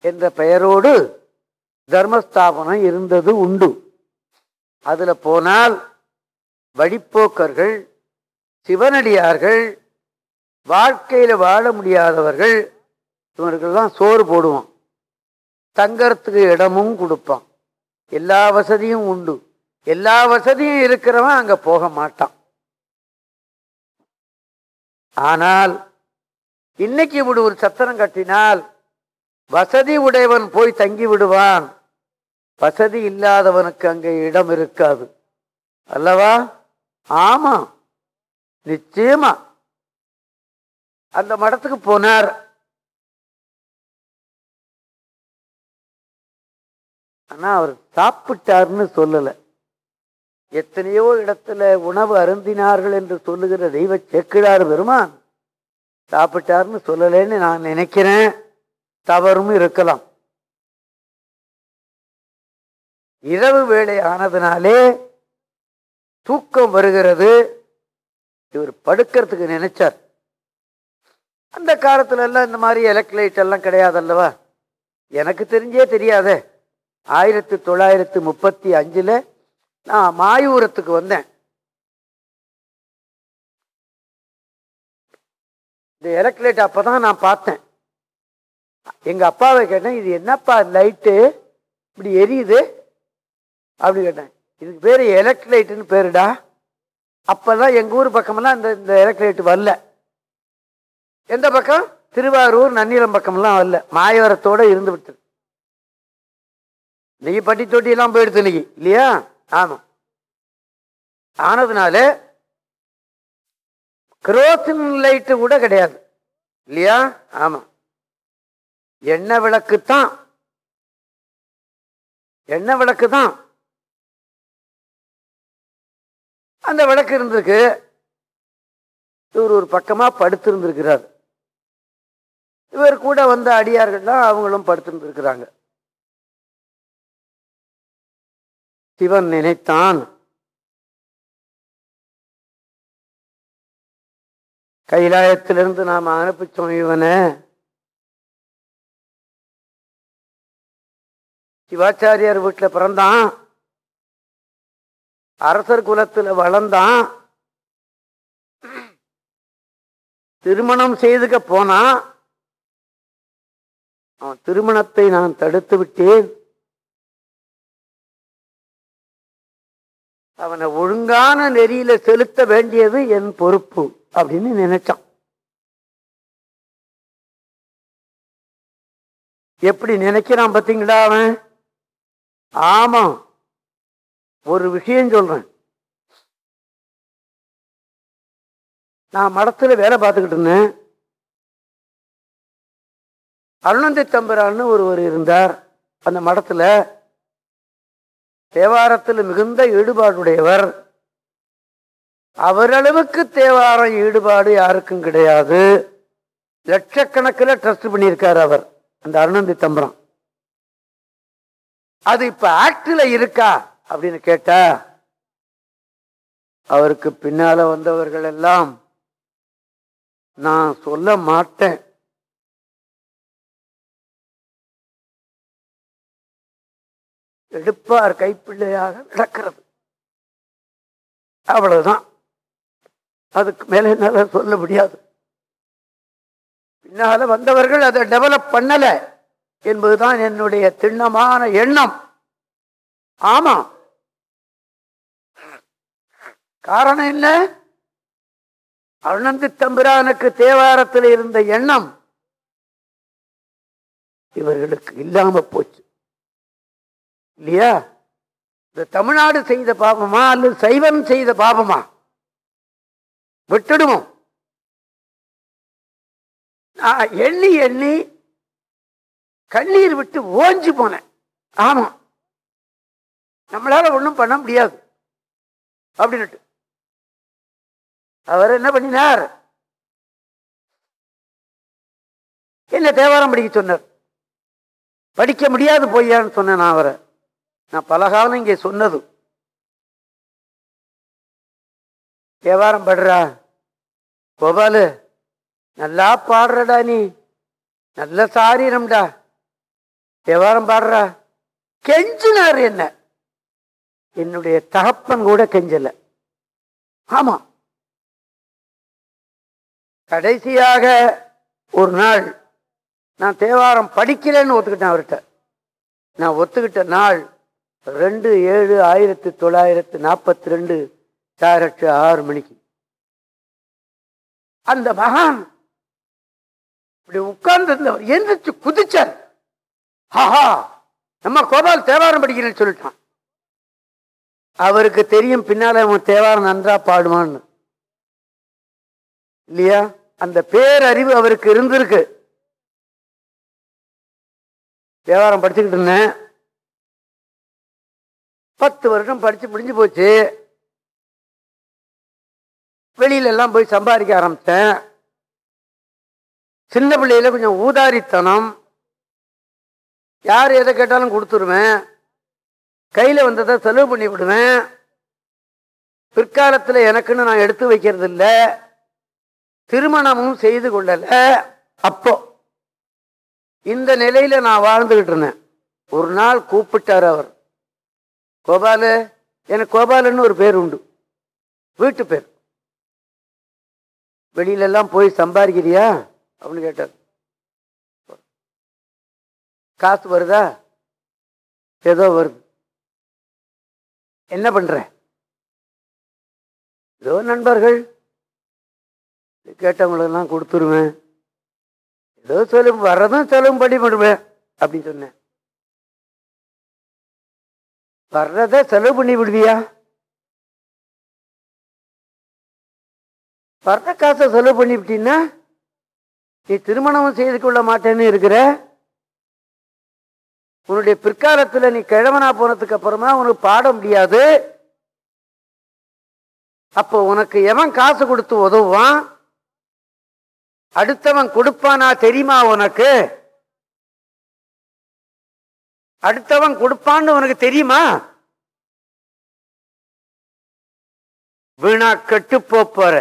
Speaker 2: என்ற பெயரோடு தர்மஸ்தாபனம் இருந்தது உண்டு. அதில் போனால் வழிப்போக்கர்கள் சிவனடியார்கள் வாழ்க்கையில் வாழ முடியாதவர்கள் இவர்கள்லாம் சோறு போடுவான். தங்கறதுக்கு இடமும் கொடுப்பான். எல்லா வசதியும் உண்டு. எல்லா வசதியும் இருக்கிறவன் அங்க போக மாட்டான். ஆனால் இன்னைக்கு இப்படி ஒரு சத்திரம் கட்டினால் வசதி உடையவன் போய் தங்கி விடுவான். வசதி இல்லாதவனுக்கு அங்கே இடம் இருக்காது. அல்லவா? ஆமா. நிச்சயமா. அந்த மடத்துக்கு போனார். ஆனா அவர் சாப்பிட்டார்னு சொல்லலை. எத்தனையோ இடத்துல உணவு அருந்தினார்கள் என்று சொல்லுகிற தெய்வ செக்கிழார் பெருமான். சாப்பிட்டார்னு சொல்லலைன்னு நான் நினைக்கிறேன். தவறும் இருக்கலாம். இரவு வேலை ஆனதுனாலே தூக்கம் வருகிறது. இவர் படுக்கிறதுக்கு நினைச்சார். அந்த காலத்துல எல்லாம் இந்த மாதிரி எலக்ட்ரைட் எல்லாம் கிடையாது அல்லவா எனக்கு தெரிஞ்சே தெரியாதே. ஆயிரத்தி தொள்ளாயிரத்தி முப்பத்தி அஞ்சில் நான் மாயூரத்துக்கு வந்தேன். இந்த எலக்ட்ரைட் அப்பதான் நான் பார்த்தேன். எங்க அப்பாவை கேட்டேன் இது என்னப்பா லைட்டு? இப்படி எரியுது? அப்படி கேட்டேன். இதுக்கு பேர் எலக்ட்ரைட்டுன்னு பேருடா. அப்பதான் எங்க ஊர் பக்கமெல்லாம் இந்த இந்த எலக்ட்ரைட் வரல. எந்த பக்கம்? திருவாரூர் நன்னிலம் பக்கம்லாம் வரல. மாயவரத்தோட இருந்து விட்டு இன்னைக்கு பட்டி தொட்டி எல்லாம் போயிடுது இன்னைக்கு இல்லையா? ஆமாம் ஆனதுனால கிரோசின் லைட்டு கூட கிடையாது. இல்லையா? ஆமாம் எண்ணெய் விளக்கு தான் எண்ணெய் விளக்கு தான் அந்த விளக்கு இருந்திருக்கு. இவர் ஒரு பக்கமாக படுத்திருந்திருக்கிறார். இவர் கூட வந்த அடியார்கள்லாம் அவங்களும் படுத்திருந்துருக்கிறாங்க. சிவன் நினைத்தான். கைலாயத்திலிருந்து நாம் அனுப்பிச்சோம் இவனை. சிவாச்சாரியார் வீட்டில் பிறந்தான். அரசர் குலத்தில் வளர்ந்தான். திருமணம் செய்துக்க போனா அவன் திருமணத்தை நான் தடுத்து விட்டேன். அவனை ஒழுங்கான நெறியில செலுத்த வேண்டியது என் பொறுப்பு அப்படின்னு நினைச்சான். எப்படி நினைக்கிறான் பார்த்தீங்களா அவன்? ஆமா ஒரு விஷயம் சொல்றேன். நான் மடத்துல வேலை பார்த்துக்கிட்டு இருந்தேன். அருணந்தி தம்பரான்னு ஒருவர் இருந்தார். அந்த மடத்துல தேவாரத்தில் மிகுந்த ஈடுபாடுடையவர். அவரளவுக்கு தேவாரம் ஈடுபாடு யாருக்கும் கிடையாது. லட்சக்கணக்கில் ட்ரஸ்ட் பண்ணியிருக்கார் அவர் அந்த அருணந்தி தம்பரம் அது இப்ப ஆக்டில் இருக்கா அப்படின்னு கேட்டா அவருக்கு பின்னால வந்தவர்கள் எல்லாம் நான் சொல்ல மாட்டேன். எடுப்பார் கைப்பிள்ளையாக நடக்கிறது. அவ்வளவுதான். அதுக்கு மேல என்னால சொல்ல முடியாது. பின்னால வந்தவர்கள் அதை டெவலப் பண்ணல என்பதுதான் என்னுடைய திண்ணமான எண்ணம். ஆமா. காரணம் என்ன? அருணந்தி தம்பிரானுக்கு தேவாரத்தில் இருந்த எண்ணம் இவர்களுக்கு இல்லாம போச்சு. இல்லையா? இந்த தமிழ்நாடு செய்த பாபமா அல்லது சைவம் செய்த பாபமா விட்டுடுவோம். நான் எண்ணி எண்ணி கண்ணீர் விட்டு ஓஞ்சி போனேன். ஆமா. நம்மளால ஒன்றும் பண்ண முடியாது. அப்படின்னுட்டு. அவர் என்ன பண்ணினார்? என்ன தேவாரம் படிக்க சொன்னார்? படிக்க முடியாது பொய்யான்னு சொன்னேன் நான் அவரை. நான் பலகாலம் இங்கே சொன்னது தேவாரம் படுறா? கோபாலு நல்லா பாடுறடா நீ. நல்ல சாரீரம்டா. தேவாரம் பாடுறா? கெஞ்சினார் என்ன? என்னுடைய தகப்பன் கூட கெஞ்சல. ஆமா. கடைசியாக ஒரு நாள் நான் தேவாரம் படிக்கிறேன்னு ஒத்துக்கிட்டேன் அவர்கிட்ட. நான் ஒத்துக்கிட்ட நாள் ரெண்டு ஏழு ஆயிரத்தி தொள்ளாயிரத்து நாற்பத்தி ரெண்டு சாரட்டு ஆறு மணிக்கு. அந்த மகான் இப்படி உட்கார்ந்து இருந்தவர் எந்திரிச்சு குதிச்சார். ஆஹா நம்ம கோபால் தேவாரம் படிக்கிறேன்னு சொல்லிட்டான். அவருக்கு தெரியும் பின்னால அவன் தேவாரம் நன்றா பாடுவான்னு. இல்லையா? அந்த பேரறிவு அவருக்கு இருந்திருக்கு. தேவாரம் படிச்சுக்கிட்டு இருந்தேன். பத்து வருஷம் படித்து முடிஞ்சு போச்சு. வெளியிலெல்லாம் போய் சம்பாதிக்க ஆரம்பித்தேன் சின்ன பிள்ளையில கொஞ்சம் ஊதாரித்தனம். யார் எதை கேட்டாலும் கொடுத்துருவேன். கையில் வந்ததை செலவு பண்ணி விடுவேன். பிற்காலத்தில் எனக்குன்னு நான் எடுத்து வைக்கிறது இல்லை திருமணமும் செய்து கொள்ளலை. அப்போ இந்த நிலையில் நான் வாழ்ந்துக்கிட்டு இருந்தேன். ஒரு நாள் கூப்பிட்டார் அவர். கோபாலு எனக்கு கோபாலுன்னு ஒரு பேர் உண்டு. வீட்டு பேர். வெளியிலெல்லாம் போய் சம்பாதிக்கிறியா அப்படின்னு கேட்டார். காசு வருதா? ஏதோ வருது. என்ன பண்ற? ஏதோ நண்பர்கள். கேட்டவங்களெல்லாம் கொடுத்துருவேன். ஏதோ செலவு வர்றதும் செலவும் படி பண்ணுவேன் அப்படின்னு சொன்னேன். வர்றத செலவு பண்ணி விடுவியா? வர்ற காசை செலவு பண்ணி விட்டீங்கன்னா நீ திருமணம் செய்து கொள்ள மாட்டேன்னு இருக்கிற உன்னுடைய பிற்காலத்தில் நீ கிழவனா போனதுக்கு அப்புறமா உனக்கு பாட முடியாது. அப்போ உனக்கு எவன் காசு கொடுத்து உதவுவான்? அடுத்தவன் கொடுப்பானா தெரியுமா உனக்கு? அடுத்தவன் கொடுப்பான்னு உனக்கு தெரியுமா? வீணா கெட்டு போற.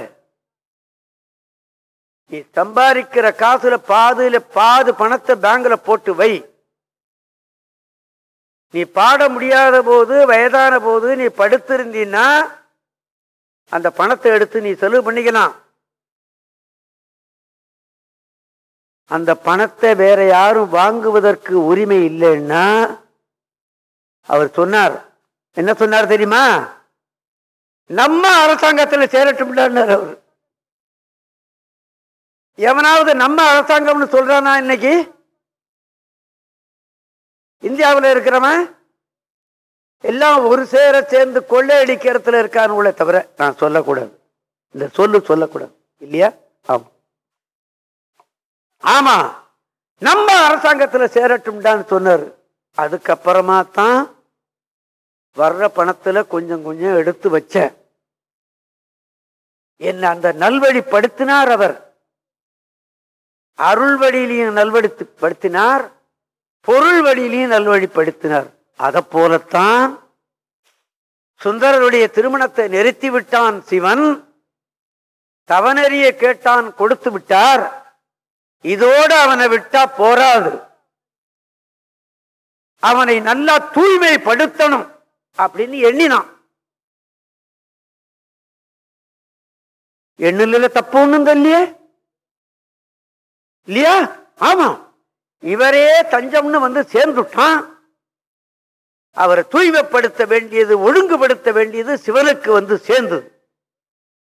Speaker 2: நீ சம்பாதிக்கிற காசுல பாதுல பாது பணத்தை பேங்க்ல போட்டு வை. நீ பாட முடியாத போது வயதான போது நீ படுத்திருந்தீன்னா அந்த பணத்தை எடுத்து நீ செலவு பண்ணிக்கலாம். அந்த பணத்தை வேற யாரும் வாங்குவதற்கு உரிமை இல்லைன்னா அவர் சொன்னார். என்ன சொன்னார் தெரியுமா? நம்ம அரசாங்கத்தில் சேரட்டும்டார் அவர். எவனாவது நம்ம அரசாங்கம்னு சொல்றானா இன்னைக்கு? இந்தியாவில் இருக்கிறவன்? எல்லாம் ஒரு சேர சேர்ந்து கொள்ளையடிக்கிறதுல இருக்கானுங்களே தவிர நான் சொல்லக்கூடாது. இந்த சொல்லு சொல்லக்கூடாது. இல்லையா? ஆமா ஆமா நம்ம அரசாங்கத்தில் சேரட்டும்டான்னு சொன்னார். அதுக்கப்புறமா தான் வர்ற பணத்துல கொஞ்சம் கொஞ்சம் எடுத்து வச்ச. என்ன அந்த நல்வழிப்படுத்தினார் அவர். அருள் வழியிலையும் நல்வழித்து படுத்தினார் பொருள் வழியிலையும் நல்வழிப்படுத்தினார். அதை போலத்தான் சுந்தரருடைய திருமணத்தை நிறுத்தி விட்டான் சிவன். தவனறிய கேட்டான் கொடுத்து விட்டார் இதோடு அவனை விட்டா போராது அவனை நல்லா தூய்மைப்படுத்தணும் அப்படின்னு எண்ணினான். எண்ணில தப்பு ஒண்ணும் இல்லையே? இல்லையா? ஆமா. இவரே தஞ்சம்னு வந்து சேர்ந்துட்டான். அவரை தூய்மைப்படுத்த வேண்டியது ஒழுங்குபடுத்த வேண்டியது சிவனுக்கு வந்து சேர்ந்தது.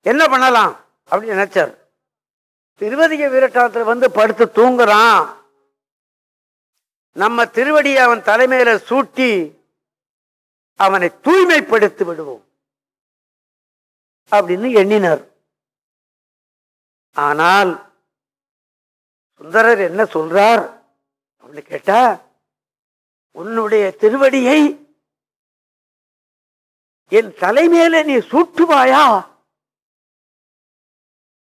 Speaker 2: என்ன பண்ணலாம் அப்படின்னு நினைச்சார். திருவதிக வீரட்டாளத்தில் வந்து படுத்து தூங்குறான். நம்ம திருவடியை அவன் தலைமையில சூட்டி அவனை தூய்மைப்படுத்தி விடுவோம். அப்படின்னு எண்ணினார். ஆனால் சுந்தரர் என்ன சொல்றார்? அப்படின்னு கேட்டா உன்னுடைய திருவடியை என் தலைமையில நீ சூட்டுவாயா?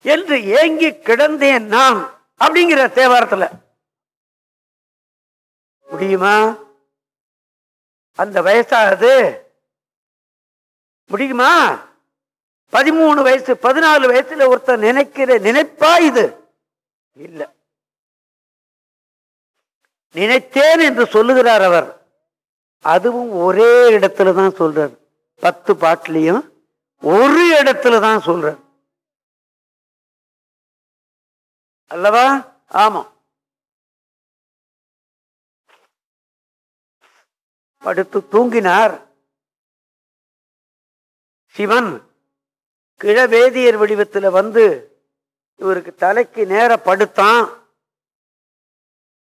Speaker 2: என்று ஏங்கி கிடந்தேன் நான் அப்படிங்கிற தேவாரத்துல. முடியுமா? அந்த வயசாகுது. முடியுமா? பதிமூணு வயசு பதினாலு வயசுல ஒருத்தர் நினைக்கிற நினைப்பா இது? இல்ல. நினைத்தேன் என்று சொல்லுகிறார் அவர். அதுவும் ஒரே இடத்துல தான் சொல்றார். பத்து பாட்டிலையும் ஒரு இடத்துல தான் சொல்றார். அல்லவா? ஆமா படுத்து தூங்கினார். சிவன் கிழவேதியர் வடிவத்தில் வந்து இவருக்கு தலைக்கு நேர படுத்தான்.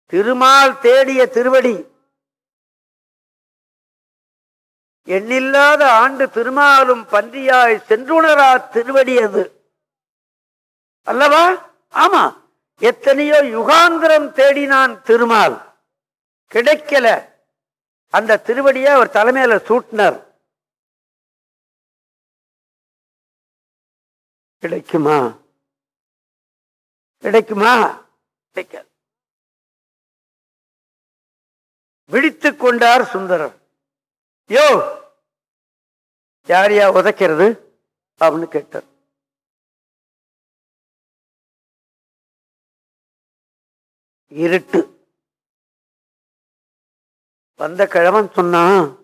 Speaker 2: திருமால் தேடிய திருவடி. எண்ணில்லாத ஆண்டு திருமாலும் பன்றியாய் சென்றுணரா திருவடி அது. அல்லவா? ஆமா எத்தனையோ யுகாந்திரம் தேடினான் திருமால். கிடைக்கல. அந்த திருவடியை அவர் தலைமையில சூட்டினார். கிடைக்குமா? கிடைக்குமா? கிடைக்காது. விழித்து கொண்டார் சுந்தரர். யோ யார் யா உதைக்கிறது? அப்படின்னு கேட்டார். இருட்டு. வந்த கிழவன் சொன்னான்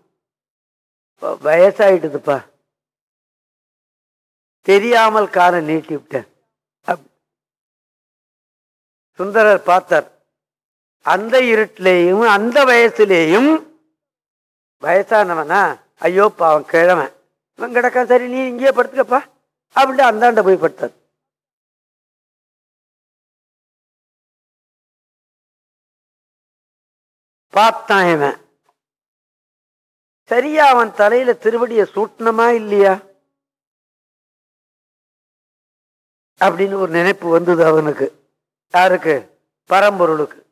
Speaker 2: வயசாயிட்டுதுப்பா. தெரியாமல் காரை நீட்டி விட்டேன். அப்- சுந்தரர் பார்த்தார். அந்த இருட்டிலேயும் அந்த வயசுலேயும் வயசானவனா? ஐயோ அவன் கிழவன். இவன் கிடக்கான் சரி நீ இங்கேயே படுத்துக்கப்பா. அப்படின்ட்டு அந்தாண்ட போய் படுத்தார். பார்த்தான் இவன். சரியா அவன் தலையில திருவடிய சூட்டணுமா இல்லையா? அப்படின்னு ஒரு நினைப்பு வந்தது அவனுக்கு. யாருக்கு? பரம்பொருளுக்கு.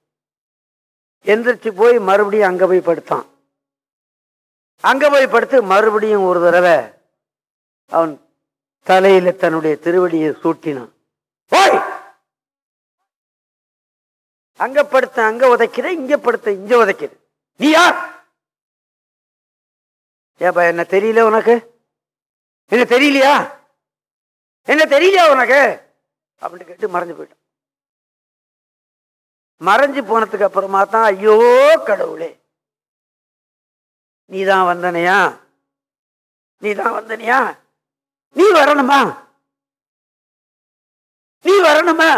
Speaker 2: எந்திரிச்சு போய் மறுபடியும் அங்க போய் படுத்தான். அங்க போய் படுத்து மறுபடியும் ஒரு தடவை அவன் தலையில தன்னுடைய திருவடியை சூட்டினான். ஓய்! அங்க படுத்த அங்க உதைக்கிற இங்க படுத்த இங்க உதைக்கிற. நீ யார்? ஏப்பா என்ன தெரியல உனக்கு? என்ன தெரியலையா? என்ன தெரியலையா உனக்கு? அப்படின்னு கேட்டு மறைஞ்சு போயிட்டான். மறைஞ்சு போனதுக்கு அப்புறமா தான் ஐயோ கடவுளே. நீ தான் வந்தனையா? நீ தான் வந்தனியா? நீ வரணுமா? நீ வரணுமா?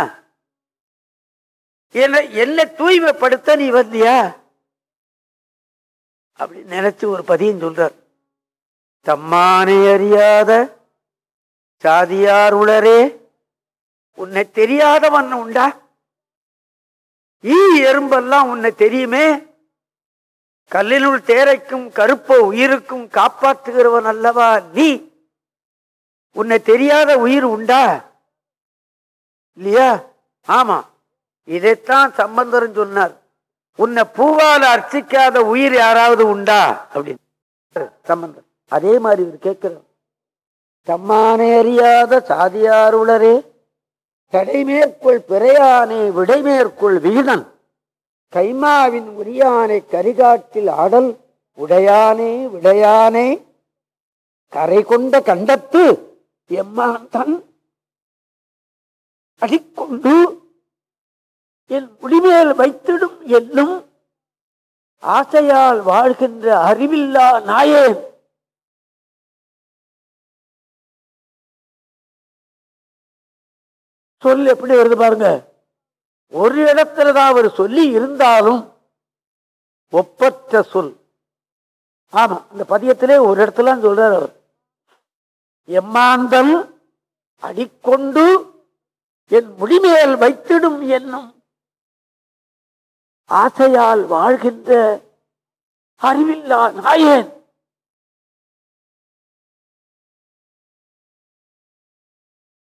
Speaker 2: என்ன என்ன தூய்மைப்படுத்த நீ வந்தியா? அப்படி நினைச்சு ஒரு பதியும் சொல்றார். தம்மானே அறியாத சாதியார் உளரே உன்னை தெரியாதவன் உண்டா? ஈ எறும்பெல்லாம் உன்னை தெரியுமே? கல்லினுள் தேரைக்கும் கருப்ப உயிருக்கும் காப்பாற்றுகிறவன் அல்லவா நீ? உன்னை தெரியாத உயிர் உண்டா? இல்லையா? ஆமா. இதைத்தான் சம்பந்தரும் சொன்னார். உன்னை பூவால அர்ச்சிக்காத உயிர் யாராவது உண்டா? அப்படின்னு. சம்பந்தர். அதே மாதிரி இவர் கேட்கிறார். தம்மானே அறியாத சாதியாருளரே கடைமேற்கொள் பிறையானே விடைமேற்கொள் விகிதன் கைமாவின் உரியானை கரிகாட்டில் ஆடல் உடையானே விடையானே கரை கொண்ட கண்டத்து எம்மான் தன் அடிக்கொண்டு என் முடிமேல் வைத்திடும் என்னும் ஆசையால் வாழ்கின்ற அறிவில்லா நாயேன் சொல் எப்படி வருது பாருங்க. ஒரு இடத்துல தான் அவர் சொல்லி இருந்தாலும் ஒப்பற்ற சொல். ஆமா அந்த பதியத்திலே ஒரு இடத்துல சொல்றார் அவர். எம்மாந்தல் அடிக்கொண்டு என் முடிமேல் வைத்திடும் என்னும் ஆசையால் வாழ்கின்ற அறிவில்லா நாயன்.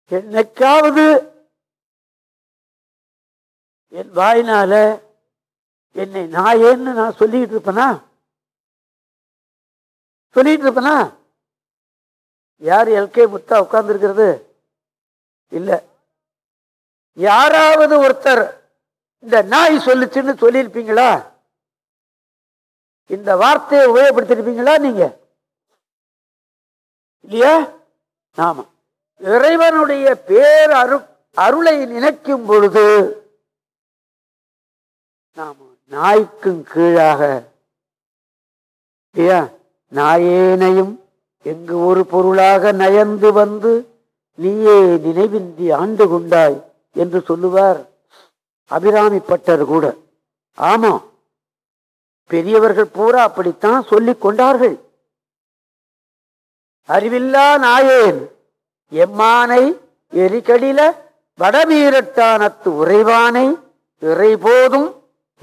Speaker 2: என்னைக்காவது என் வாயினால என்னை நாயேன்னு நான் சொல்லிட்டு இருப்பனா? சொல்லிட்டு இருப்பனா? யார் எல்கே முத்தா உட்கார்ந்துருக்கிறது? இல்லை. யாராவது ஒருத்தர் இந்த நாய் சொல்லுச்சுன்னு சொல்லியிருப்பீங்களா? இந்த வார்த்தையை உபயோகப்படுத்திருப்பீங்களா நீங்க? இல்லையா? ஆமா. இறைவனுடைய பேர் அரு அருளை நினைக்கும் பொழுது நாம நாய்க்கும் கீழாக இல்லையா? நாயேனையும் எங்கு ஒரு பொருளாக நயந்து வந்து நீயே நினைவின்றி ஆண்டு கொண்டாய் என்று சொல்லுவார். அபிராமி பட்டர் கூட. ஆமா பெரியவர்கள் பூரா அப்படித்தான் சொல்லிக் கொண்டார்கள். அறிவில்லா நாயேன் எம்மானை எரிகடில வடவீரட்டானத்து உறைவானை இறை போதும்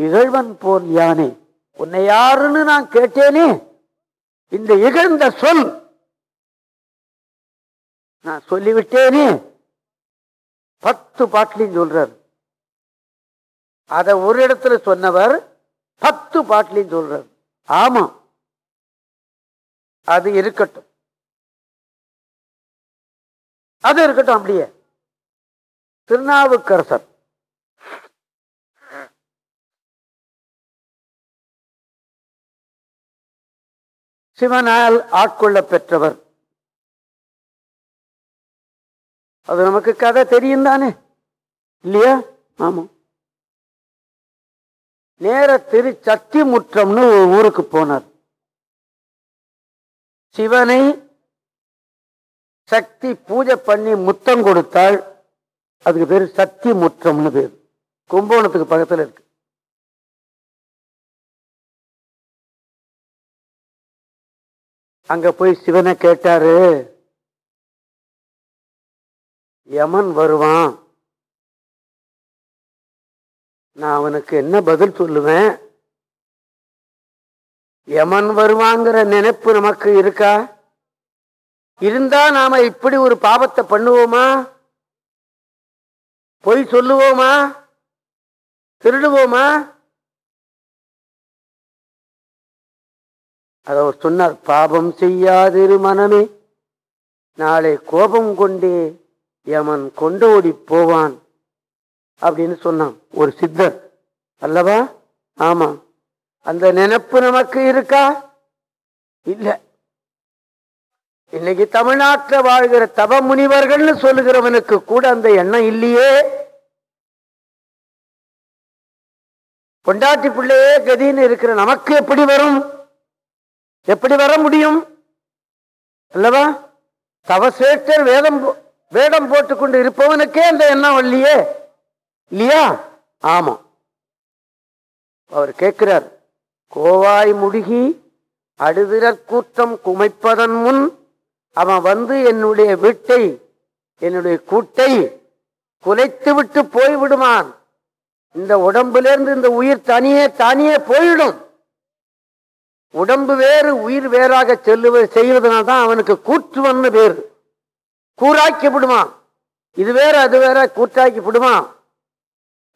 Speaker 2: இகழ்வன் போன் யானே. உன்னை யாருன்னு நான் கேட்டேனே. இந்த இகழ்ந்த சொல் நான் சொல்லிவிட்டேனே. பத்து பாட்டிலையும் சொல்றார். அதை ஒரு இடத்துல சொன்னவர் பத்து பாட்டிலையும் சொல்றார். ஆமா. அது இருக்கட்டும். அது இருக்கட்டும் அப்படியே. திருநாவுக்கரசர். சிவனால் ஆட்கொள்ள பெற்றவர். அது நமக்கு கதை தெரியும் தானே இல்லையா? ஆமா. நேர திரு சக்தி முற்றம்னு ஒரு ஊருக்கு போனார். சிவனை சக்தி பூஜை பண்ணி முத்தம் கொடுத்தாள். அதுக்கு பேர் சக்தி முற்றம்னு பேர். கும்பகோணத்துக்கு பக்கத்தில் இருக்கு. அங்க போய் சிவனை கேட்டாரு. யமன் வருவான். நான் அவனுக்கு என்ன பதில் சொல்லுவேன்? யமன் வருவாங்கிற நினைப்பு நமக்கு இருக்கா? இருந்தா நாம இப்படி ஒரு பாவத்தை பண்ணுவோமா? பொய் சொல்லுவோமா? திருடுவோமா? அத அவர் சொன்னார் பாபம் செய்யாதிரு மனமே. நாளை கோபம் கொண்டே யமன் கொண்டோடி போவான். அப்படின்னு சொன்னான். ஒரு சித்தர். அல்லவா? ஆமா. அந்த நினைப்பு நமக்கு இருக்கா? இல்ல. இன்னைக்கு தமிழ்நாட்டில் வாழ்கிற தப முனிவர்கள்னு சொல்லுகிறவனுக்கு கூட அந்த எண்ணம் இல்லையே. பொண்டாட்டி பிள்ளையே கதின்னு இருக்கிற நமக்கு எப்படி வரும்? எப்படி வர முடியும்? அல்லவா? தவசேட்டர் வேதம் போ- வேடம் போட்டுக்கொண்டு இருப்பவனுக்கே அந்த எண்ணம் இல்லையே. இல்லையா? ஆமாம் அவர் கேட்கிறார் கோவாய் முடுகி அடுதிரற் கூட்டம் குமைப்பதன் முன் அவன் வந்து என்னுடைய வீட்டை என்னுடைய கூட்டை குலைத்து விட்டு போய்விடுமான். இந்த உடம்பிலிருந்து இந்த உயிர் தனியே தானியே போயிடும் உடம்பு வேறு உயிர் வேறாக செல்லுவது செய்வதனால தான் அவனுக்கு கூற்றுவன்னு பேர். கூறாக்கி விடுவான் இது வேற அது வேற கூற்றாக்கி விடுவான்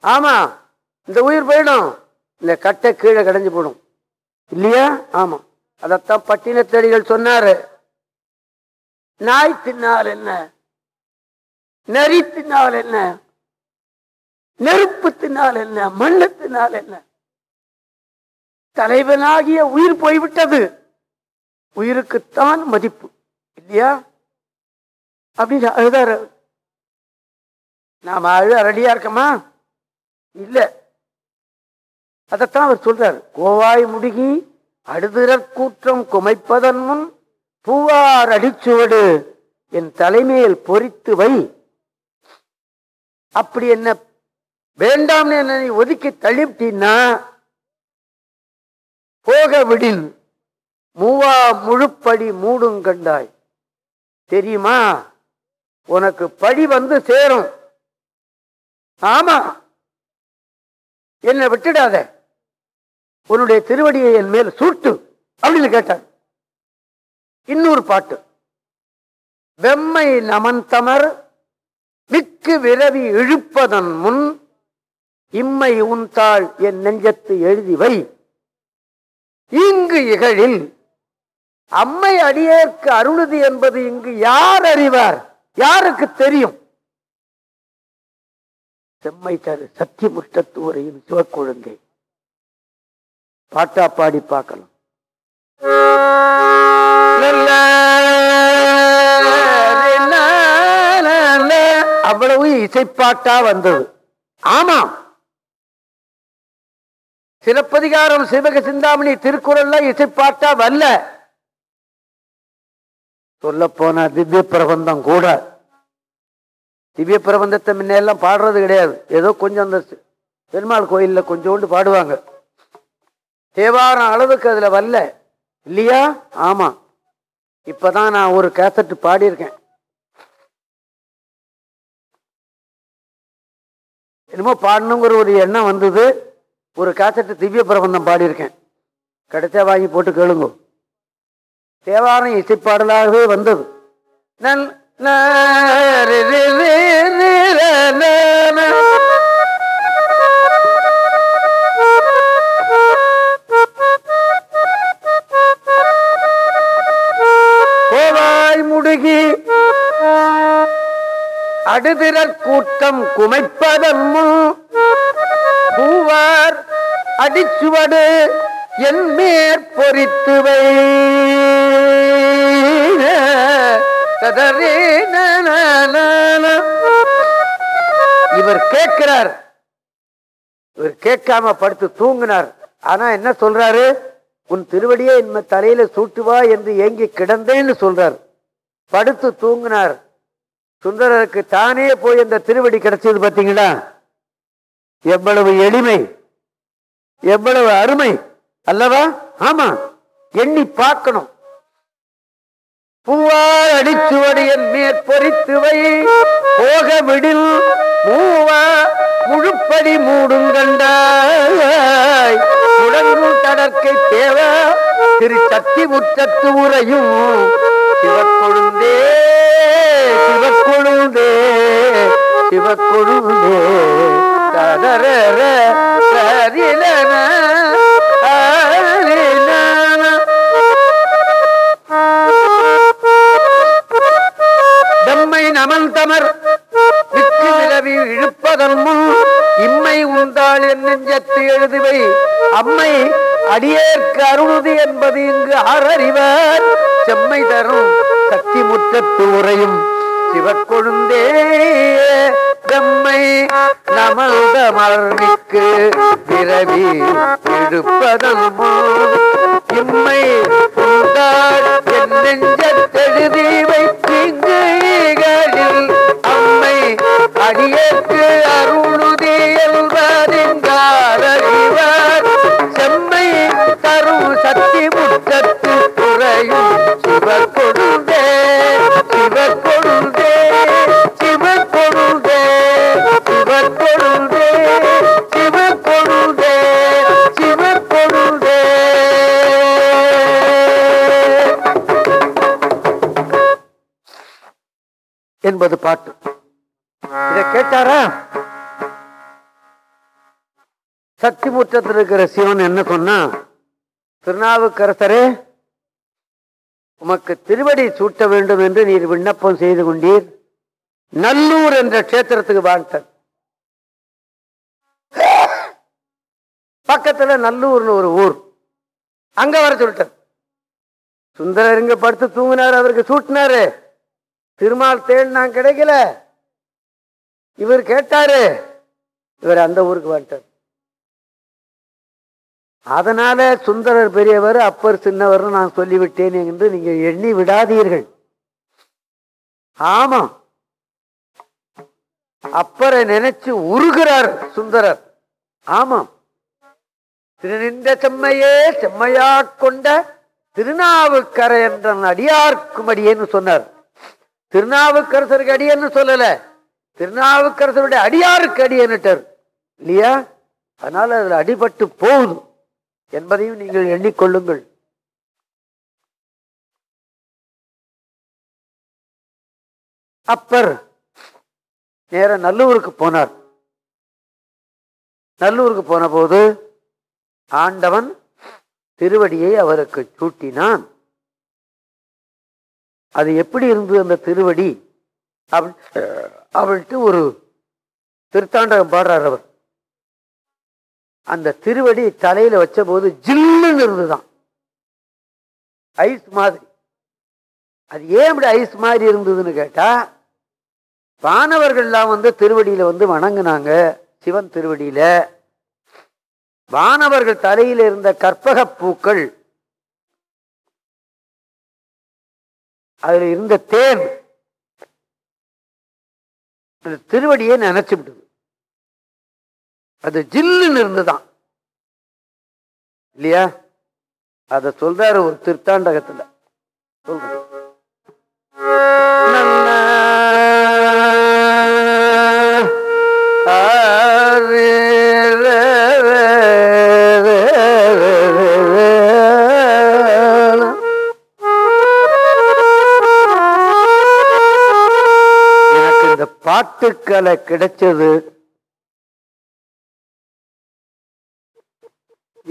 Speaker 2: ஆமா இந்த உயிர் போயிடும். இந்த கட்டை கீழே கடைஞ்சு போடும். இல்லையா? ஆமா. அதத்தான் பட்டினத்தடிகள் சொன்னாரு. நாய் தின்னால் என்ன? நரி தின்னால் என்ன? நெருப்பு தின்னால் என்ன? மண்ணு தின்னால் என்ன? தலைவனாகிய உயிர் போய்விட்டது. உயிருக்குத்தான் மதிப்பு. இல்லையா? அப்படின்னு அழுதாரு. நாம அழு ரெடியா இருக்கமா? இல்லை. அதைத்தான் அவர் சொல்றார். கோவாய் முடுகி அடுதிறற் கூற்றம் குமைப்பதன் முன் பூவார் அடிச்சுவடு என் தலைமையில் பொறித்து வை. அப்படி என்ன வேண்டாம்னு என்னை நீ ஒதுக்கி தள்ளிவிட்டீன்னா போக விடில் மூவா முழுப்படி மூடும் கண்டாய். தெரியுமா? உனக்கு படி வந்து சேரும். ஆமா. என்னை விட்டுடாத. உன்னுடைய திருவடியை என் மேல் சூட்டு அப்படின்னு கேட்டார் இன்னொரு பாட்டு. வெம்மை நமந்தமர் மிக்கு விரவி இழுப்பதன் முன் இம்மை உன்தாள் என் நெஞ்சத்து எழுதி வை. இங்கு இகழில் அம்மை அடியேற்கு அருளுது என்பது இங்கு யார் அறிவார்? யாருக்கு தெரியும்? செம்மை தரு சத்தியமுஷ்டத்துவரையும் சிவக்கொழுங்கை பாட்டா பாடி பார்க்கலாம். அவ்வளவு இசைப்பாட்டா வந்தது. ஆமாம். சிலப்பதிகாரம் சிவக சிந்தாமணி திருக்குறள்ல இசைப்பாட்டா வரல. சொல்ல போன திவ்ய பிரபந்தம் கூட. திவ்ய பிரபந்தத்தை முன்னெல்லாம் பாடுறது கிடையாது. ஏதோ கொஞ்சம் அந்த பெருமாள் கோயிலில் கொஞ்சோண்டு பாடுவாங்க. தேவாரம் அளவுக்கு அதில் வரல. இல்லையா? ஆமாம் இப்போ தான் நான் ஒரு கேசட்டு பாடியிருக்கேன். என்னமோ பாடணுங்கிற ஒரு எண்ணம் வந்தது. ஒரு கேசட் திவ்ய பிரபந்தம் பாடியிருக்கேன். கிடைச்சா வாங்கி போட்டு கேளுங்க. தேவாரம் இசைப்பாடலாகவே வந்தது. நான் கோவாய் முடுகி அடுதிரற் கூட்டம் குமைப்பதம் பூவார் அடிச்சுவடு என் மேற்பொறித்துவை இவர் கேட்கிறார். இவர் கேட்காம படுத்து தூங்கினார். ஆனா என்ன சொல்றாரு? உன் திருவடியே என் தலையில சூட்டுவா என்று ஏங்கி கிடந்தேன்னு சொல்றார். படுத்து தூங்கினார். சுந்தரருக்கு தானே போய் அந்த திருவடி கிடைச்சது பாத்தீங்களா எவ்வளவு எளிமை. எவ்வளவு அருமை. அல்லவா? ஆமா. எண்ணி பார்க்கணும். பூவார் அடிச்சுவடியன் மேற்பொறித்து வை. போக விடில் மூவா முழுப்படி மூடும் கண்டாய். முடங்கும் தடற்கை தேவ திரு சக்தி முற்றத்து உரையும் சிவக்கொழுந்தே சிவக்கொழுந்தே சிவக்கொழுந்தே. ததரர சரில அமர்ந்தமர் நமந்தமர் விக்கு இழுப்பதன் முன் இம்மை உண்டாள் என் நெஞ்சத்து எழுதுவை. அம்மை அடியேற்கு அருளுது என்பது இங்கு ஆறறிவர். செம்மை தரும் சக்தி முற்றத்து உரையும் சிவக்கொழுந்தே. தம்மை நமந்த மலர்மிக்கு விரவி இழுப்பதன் முன் இம்மை உண்டாள் என் நெஞ்சத்தெழுதி வைத்தீங்கு அடியேற்கு அருளுதி என்பதின்றார் அறிவார் செம்மை தரும் சக்தி முற்றத்து குறையும் சிவக்கொழுந்தே சிவக்கொழுந்தே சிவக்கொழுந்தே சிவக்கொழுந்தே சிவக்கொழுந்தே சிவக்கொழுந்தே என்பது பாட்டு. இதை கேட்டாரா? சக்தி முற்றத்தில் இருக்கிற சிவன் என்ன சொன்னா திருநாவுக்கரசரே உமக்கு திருவடி சூட்ட வேண்டும் என்று நீர் விண்ணப்பம் செய்து கொண்டீர். நல்லூர் என்ற கஷேத்திரத்துக்கு வாழ்த்தன் பக்கத்துல நல்லூர்னு ஒரு ஊர். அங்க வர சொல்லிட்டார். சுந்தரர் இங்க படுத்து தூங்கினார் அவருக்கு சூட்டினாரு. திருமால் தேடினான் கிடைக்கல. இவர் கேட்டாரு. இவர் அந்த ஊருக்கு வந்துட்டார். அதனால சுந்தரர் பெரியவர் அப்பர் சின்னவர் நான் சொல்லிவிட்டேன் என்று நீங்க எண்ணி விடாதீர்கள். ஆமா அப்பரை நினைச்சு உருகிறார் சுந்தரர். ஆமாம். திருநின்ற செம்மையே செம்மையா கொண்ட திருநாவுக்கரை என்ற அடியார்க்கும் அடியேன்னு சொன்னார். திருநாவுக்கரசருக்கு அடியன்னு சொல்லலை. திருநாவுக்கரசருடைய அடியாருக்கு அடியன்னுட்டார் இல்லையா? அதனால அதில் அடிபட்டு போகுது என்பதையும் நீங்கள் எண்ணிக்கொள்ளுங்கள். அப்பர் நேர நல்லூருக்கு போனார். நல்லூருக்கு போன போது ஆண்டவன் திருவடியை அவருக்கு சூட்டினான். அது எப்படி இருந்தது அந்த திருவடி? அப்படி அவள்கிட்ட ஒரு திருத்தாண்டகம் பாடுறார் அவர். அந்த திருவடி தலையில வச்ச போது ஜில்லுன்னு இருந்துதான் ஐஸ் மாதிரி. அது ஏன் இப்படி ஐஸ் மாதிரி இருந்ததுன்னு கேட்டா வானவர்கள்லாம் வந்து திருவடியில வந்து வணங்குனாங்க. சிவன் திருவடியில. வானவர்கள் தலையில இருந்த கற்பக பூக்கள் அதுல இருந்த தேன் அந்த திருவடியை நினைச்சு விடுது. அது ஜில்லுன்னு இருந்துதான். இல்லையா? அத சொல்றாரு ஒரு திருத்தாண்டகத்துல. சொல்றேன். வேலை கிடைச்சது.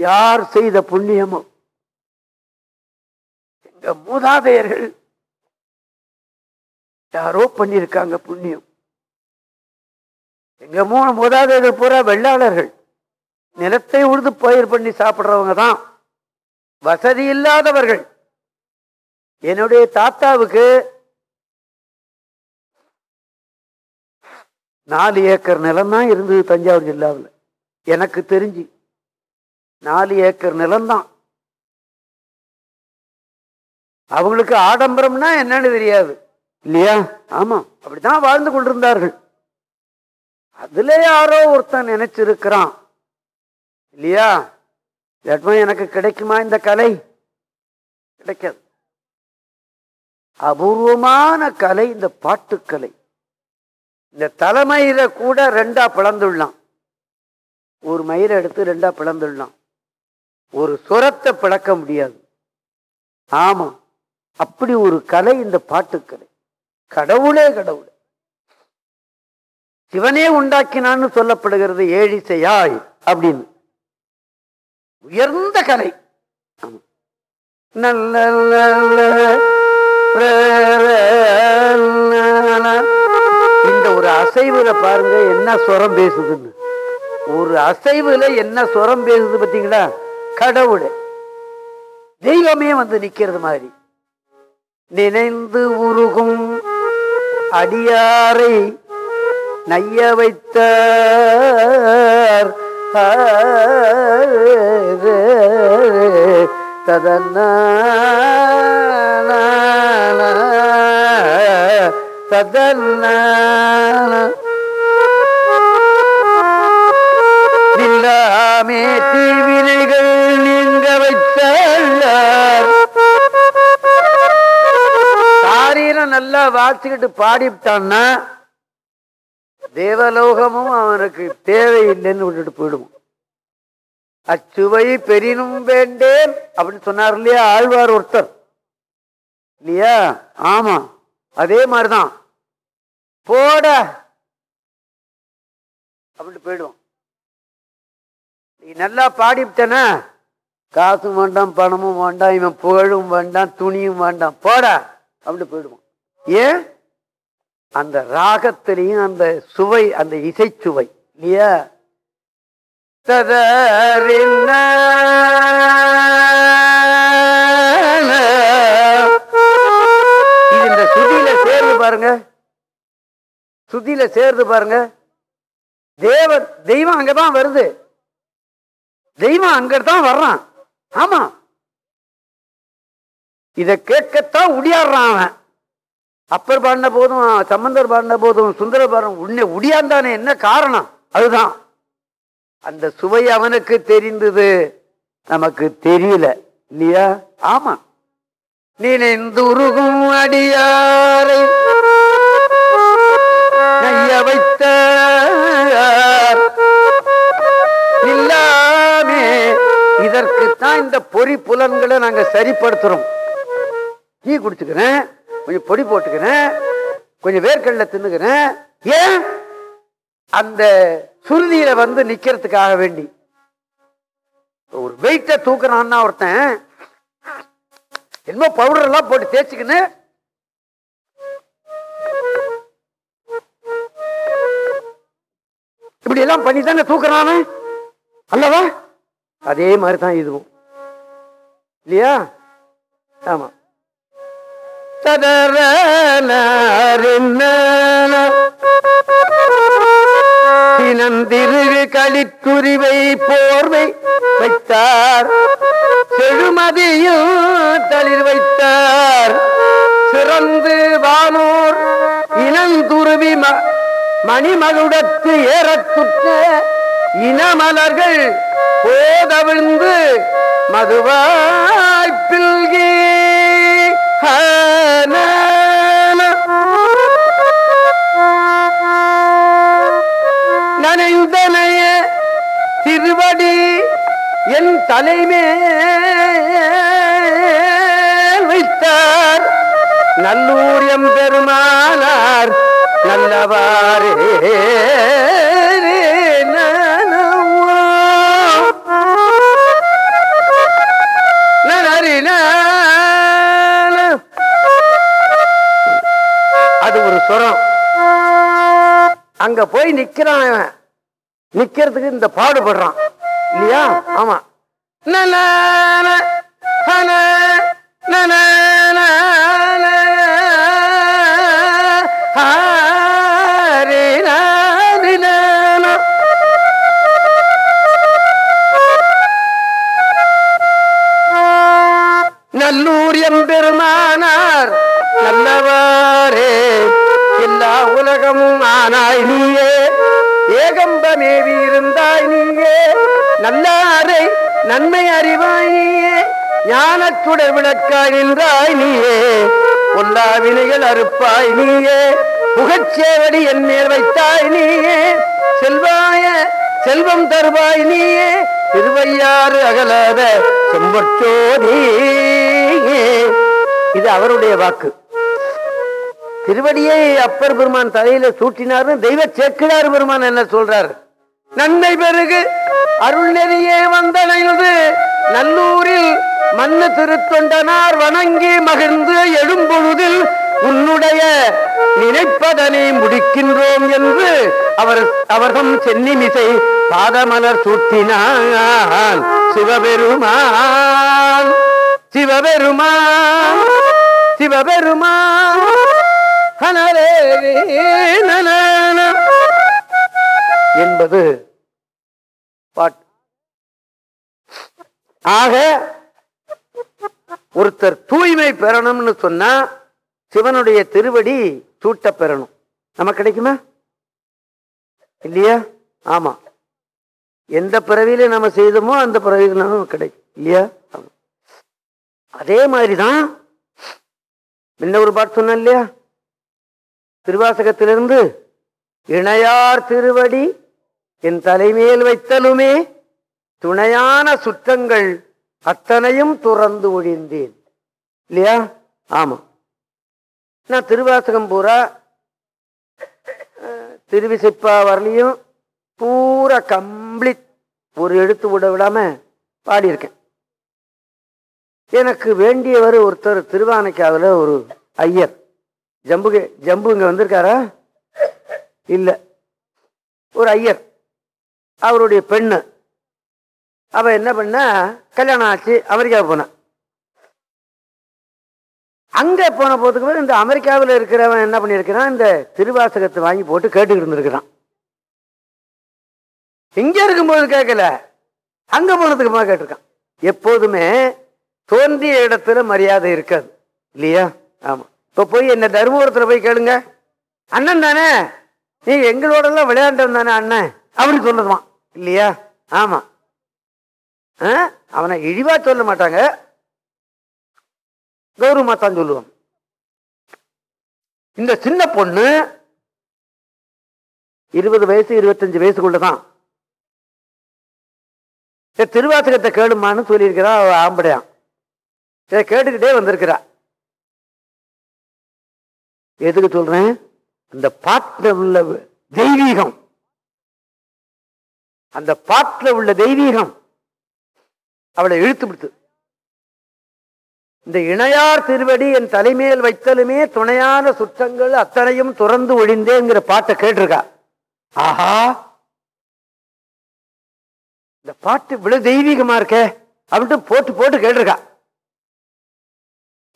Speaker 2: யார் செய்த புண்ணியமோ? எங்க மூதாதையர்கள் யாரோ பண்ணியிருக்காங்க புண்ணியம். எங்க மூணு மூதாதையர்கள் பூரா வெள்ளாளர்கள். நிலத்தை உழுது பயிர் பண்ணி சாப்பிட்றவங்க தான். வசதி இல்லாதவர்கள். என்னுடைய தாத்தாவுக்கு நாலு ஏக்கர் நிலம் தான் இருந்தது தஞ்சாவூர் ஜில்லாவில். எனக்கு தெரிஞ்சு நாலு ஏக்கர் நிலம்தான். அவங்களுக்கு ஆடம்பரம்னா என்னன்னு தெரியாது. இல்லையா? ஆமா அப்படித்தான் வாழ்ந்து கொண்டிருந்தார்கள். அதுல யாரோ ஒருத்தன் நினைச்சிருக்கிறான். இல்லையா? இல்லாட்டினா எனக்கு கிடைக்குமா இந்த கலை? கிடைக்காது. அபூர்வமான கலை இந்த பாட்டுக்கலை. இந்த தலைமயிர கூட ரெண்டா பிளந்துடலாம் ஒரு மயிரை எடுத்து ரெண்டா பிளந்துடலாம் ஒரு சுரத்தை பிளக்க முடியாது ஆமா அப்படி ஒரு கலை இந்த பாட்டுக்கலை கடவுளே கடவுள் சிவனே உண்டாக்கினான்னு சொல்லப்படுகிறது ஏழிசையாய் அப்படின்னு உயர்ந்த கலை நல்ல ஒரு அசைவுல பாருங்க என்ன சுரம் பேசுதுன்னு. ஒரு அசைவுல என்ன சுரம் பேசுது பாத்தீங்களா? கடவுள். தெய்வமே வந்து நிக்கிறது மாதிரி. நினைந்து உருகும் அடியாரை நைய வைத்த ததன்னா ததன்ன நில்லாமே தீவினைகள் நீங்க வைத்தார் சாரீரம் நல்லா வாசிக்கிட்டு பாடிவிட்டான்னா தேவலோகமும் அவனுக்கு தேவையில்லைன்னு விட்டுட்டு போயிடுவோம். அச்சுவை பெரினும் வேண்டேன் அப்படின்னு சொன்னார் இல்லையா? ஆழ்வார் ஒருத்தர். இல்லையா? ஆமா. அதே மாதிரிதான். போட அப்படின்ட்டு போயிடுவோம். நீ நல்லா பாடிவிட்டேனா? காசும் வேண்டாம் பணமும் வேண்டாம் இவன் புகழும் வேண்டாம் துணியும் வேண்டாம். போட அப்படின்னு போயிடுவோம். ஏன்? அந்த ராகத்திலையும் அந்த சுவை அந்த இசைச்சுவை இல்லையா? ததறின்ன. இது இந்த சுதியில சேர்ந்து பாருங்க. சுதியில சேர்ந்து பாருங்க. தேவ தெய்வம் அங்கதான் வருது. தெய்வம் அங்கதான் வர்றான். ஆமா. இத கேட்கத்தான் உடியாடுறான் அவன். அப்பர் பாடின போதும் சம்பந்தர் பாடின போதும் சுந்தர பாடம் உன்னை உடியாந்தானே என்ன காரணம்? அதுதான். அந்த சுவை அவனுக்கு தெரிந்தது. நமக்கு தெரியல. இல்லையா? ஆமா. நினைந்துருகும் அடியாரை வைத்த இல்லாமே இதற்குத்தான் இந்த பொறி புலன்களை நாங்க சரிப்படுத்துறோம். டீ குடிச்சுக்கிறேன் கொஞ்சம் பொடி போட்டுக்கிறேன் கொஞ்சம் வேர்க்கடலை தின்னுக்கிறேன். ஏன்? அந்த சுருதியில வந்து நிக்கிறதுக்காக வேண்டி. ஒரு வெயிட்ட தூக்குறான்னா ஒருத்தன் என்னமோ பவுடர் எல்லாம் போட்டு தேய்ச்சிக்கின்னு இப்படி எல்லாம் பண்ணி தானே தூக்குறான? அல்லவா? அதே மாதிரி தான் இதுவும். இல்லையா? ஆமா. சினந்திருகு களித்துரிவை போர்வை வைத்தார் செழுமதியும் தளிர் வைத்தார் சிறந்து வானோர் இனந்துருவி ம மணிமகுடத்து ஏறத்துற்ற இனமலர்கள் போதவிழ்ந்து மதுவாய்ப்பில்கி நனைந்தனைய திருவடி என் தலைமேல் வைத்தார். நல்லூர் எம் நல்லவாறு அது ஒரு சுரம். அங்க போய் நிக்கிறான் அவன் நிக்கிறதுக்கு இந்த பாடுபடுறான். இல்லையா? ஆமா. நன, நன, நன, உலகமும் ஆனாய் நீயே. ஏகம்பமேவி இருந்தாய் நீயே. நல்லாரை நன்மை அறிவாய் நீயே. ஞானச்சுடர் விளக்காய் நின்றாய் நீயே. பொல்லா வினைகள் அறுப்பாய் நீயே. புகச்சேவடி என் மேல் வைத்தாய் நீயே. செல்வாய செல்வம் தருவாய் நீயே. திருவையாறு அகலாத செம்பற்றோடி இது அவருடைய வாக்கு. திருவடியை அப்பர் பெருமான் தலையில சூட்டினார்னு தெய்வ சேக்கிடார் பெருமான் என்ன சொல்றார்? நன்மை பெருகு அருள் நெறியே வந்தனைந்து நல்லூரில் மண்ணு திருத்தொண்டனார் வணங்கி மகிழ்ந்து எழும்பொழுதில் உன்னுடைய நினைப்பதனை முடிக்கின்றோம் என்று அவர் அவர்தம் சென்னிமிசை பாதமலர் சூட்டினான். சிவபெருமான் சிவபெருமான் சிவபெருமான். என்பது பாட்டு ஆக ஒருத்தர் தூய்மை பெறணும்னு சொன்னா சிவனுடைய திருவடி சூட்ட பெறணும். நமக்கு கிடைக்குமா? இல்லையா? ஆமா. எந்த பிறவியில நம்ம செய்தோமோ அந்த பிறவியில நமக்கு கிடைக்கும். இல்லையா? அதே மாதிரிதான் என்ன ஒரு பாட்டு சொன்ன இல்லையா? திருவாசகத்திலிருந்து இணையார் திருவடி என் தலைமேல் வைத்தலுமே துணையான சுற்றங்கள் அத்தனையும் துறந்து ஒழிந்தேன். இல்லையா? ஆமாம் நான் திருவாசகம் பூரா திருவிசைப்பா வரலையும் பூரா கம்ப்ளீட் ஒரு எழுத்து விட விடாம பாடியிருக்கேன். எனக்கு வேண்டியவர் ஒருத்தர் திருவானைக்காவில் ஒரு ஐயர். ஜம்புக்கு ஜம்பு இங்கே வந்திருக்காரா? இல்லை. ஒரு ஐயர். அவருடைய பெண்ணு. அவள் என்ன பண்ண கல்யாணம் ஆச்சு அமெரிக்கா போனான் அங்கே போன போதுக்கு பிறகு இந்த அமெரிக்காவில் இருக்கிறவன் என்ன பண்ணியிருக்கிறான்? இந்த திருவாசகத்தை வாங்கி போட்டு கேட்டுக்கிட்டு இருந்திருக்கிறான். இங்கே இருக்கும்போது கேட்கல. அங்கே போனதுக்கு போக கேட்டிருக்கான். எப்போதுமே தோன்றிய இடத்துல மரியாதை இருக்காது. இல்லையா? ஆமாம் இப்போ போய் என்ன தருமபுரத்தில் போய் கேளுங்க. அண்ணன் தானே? நீ எங்களோட எல்லாம் விளையாண்டவன் தானே அண்ணன்? அப்படின்னு சொல்லுவான் இல்லையா? ஆமா. ஆ? அவனை இழிவா சொல்ல மாட்டாங்க. கௌரவமா தான் சொல்லுவான். இந்த சின்ன பொண்ணு இருபது வயசு இருபத்தஞ்சு வயசுக்குள்ளதான் இந்த திருவாசகத்தை கேளுமான்னு சொல்லியிருக்கிறா அவ ஆம்படையான் இதை கேட்டுக்கிட்டே வந்திருக்கிறா. எதுக்கு சொல்றேன்? அந்த பாட்டில் உள்ள தெய்வீகம். அந்த பாட்டில் உள்ள தெய்வீகம் அவளை இழுத்து விடுத்து. இந்த இணையார் திருவடி என் தலைமையில் வைத்தலுமே துணையான சுற்றங்கள் அத்தனையும் துறந்து ஒழிந்தேங்கிற பாட்டை கேட்டிருக்கா? ஆஹா! இந்த பாட்டு இவ்வளவு தெய்வீகமா இருக்கே? அப்படின்ட்டு போட்டு போட்டு கேட்டிருக்கா.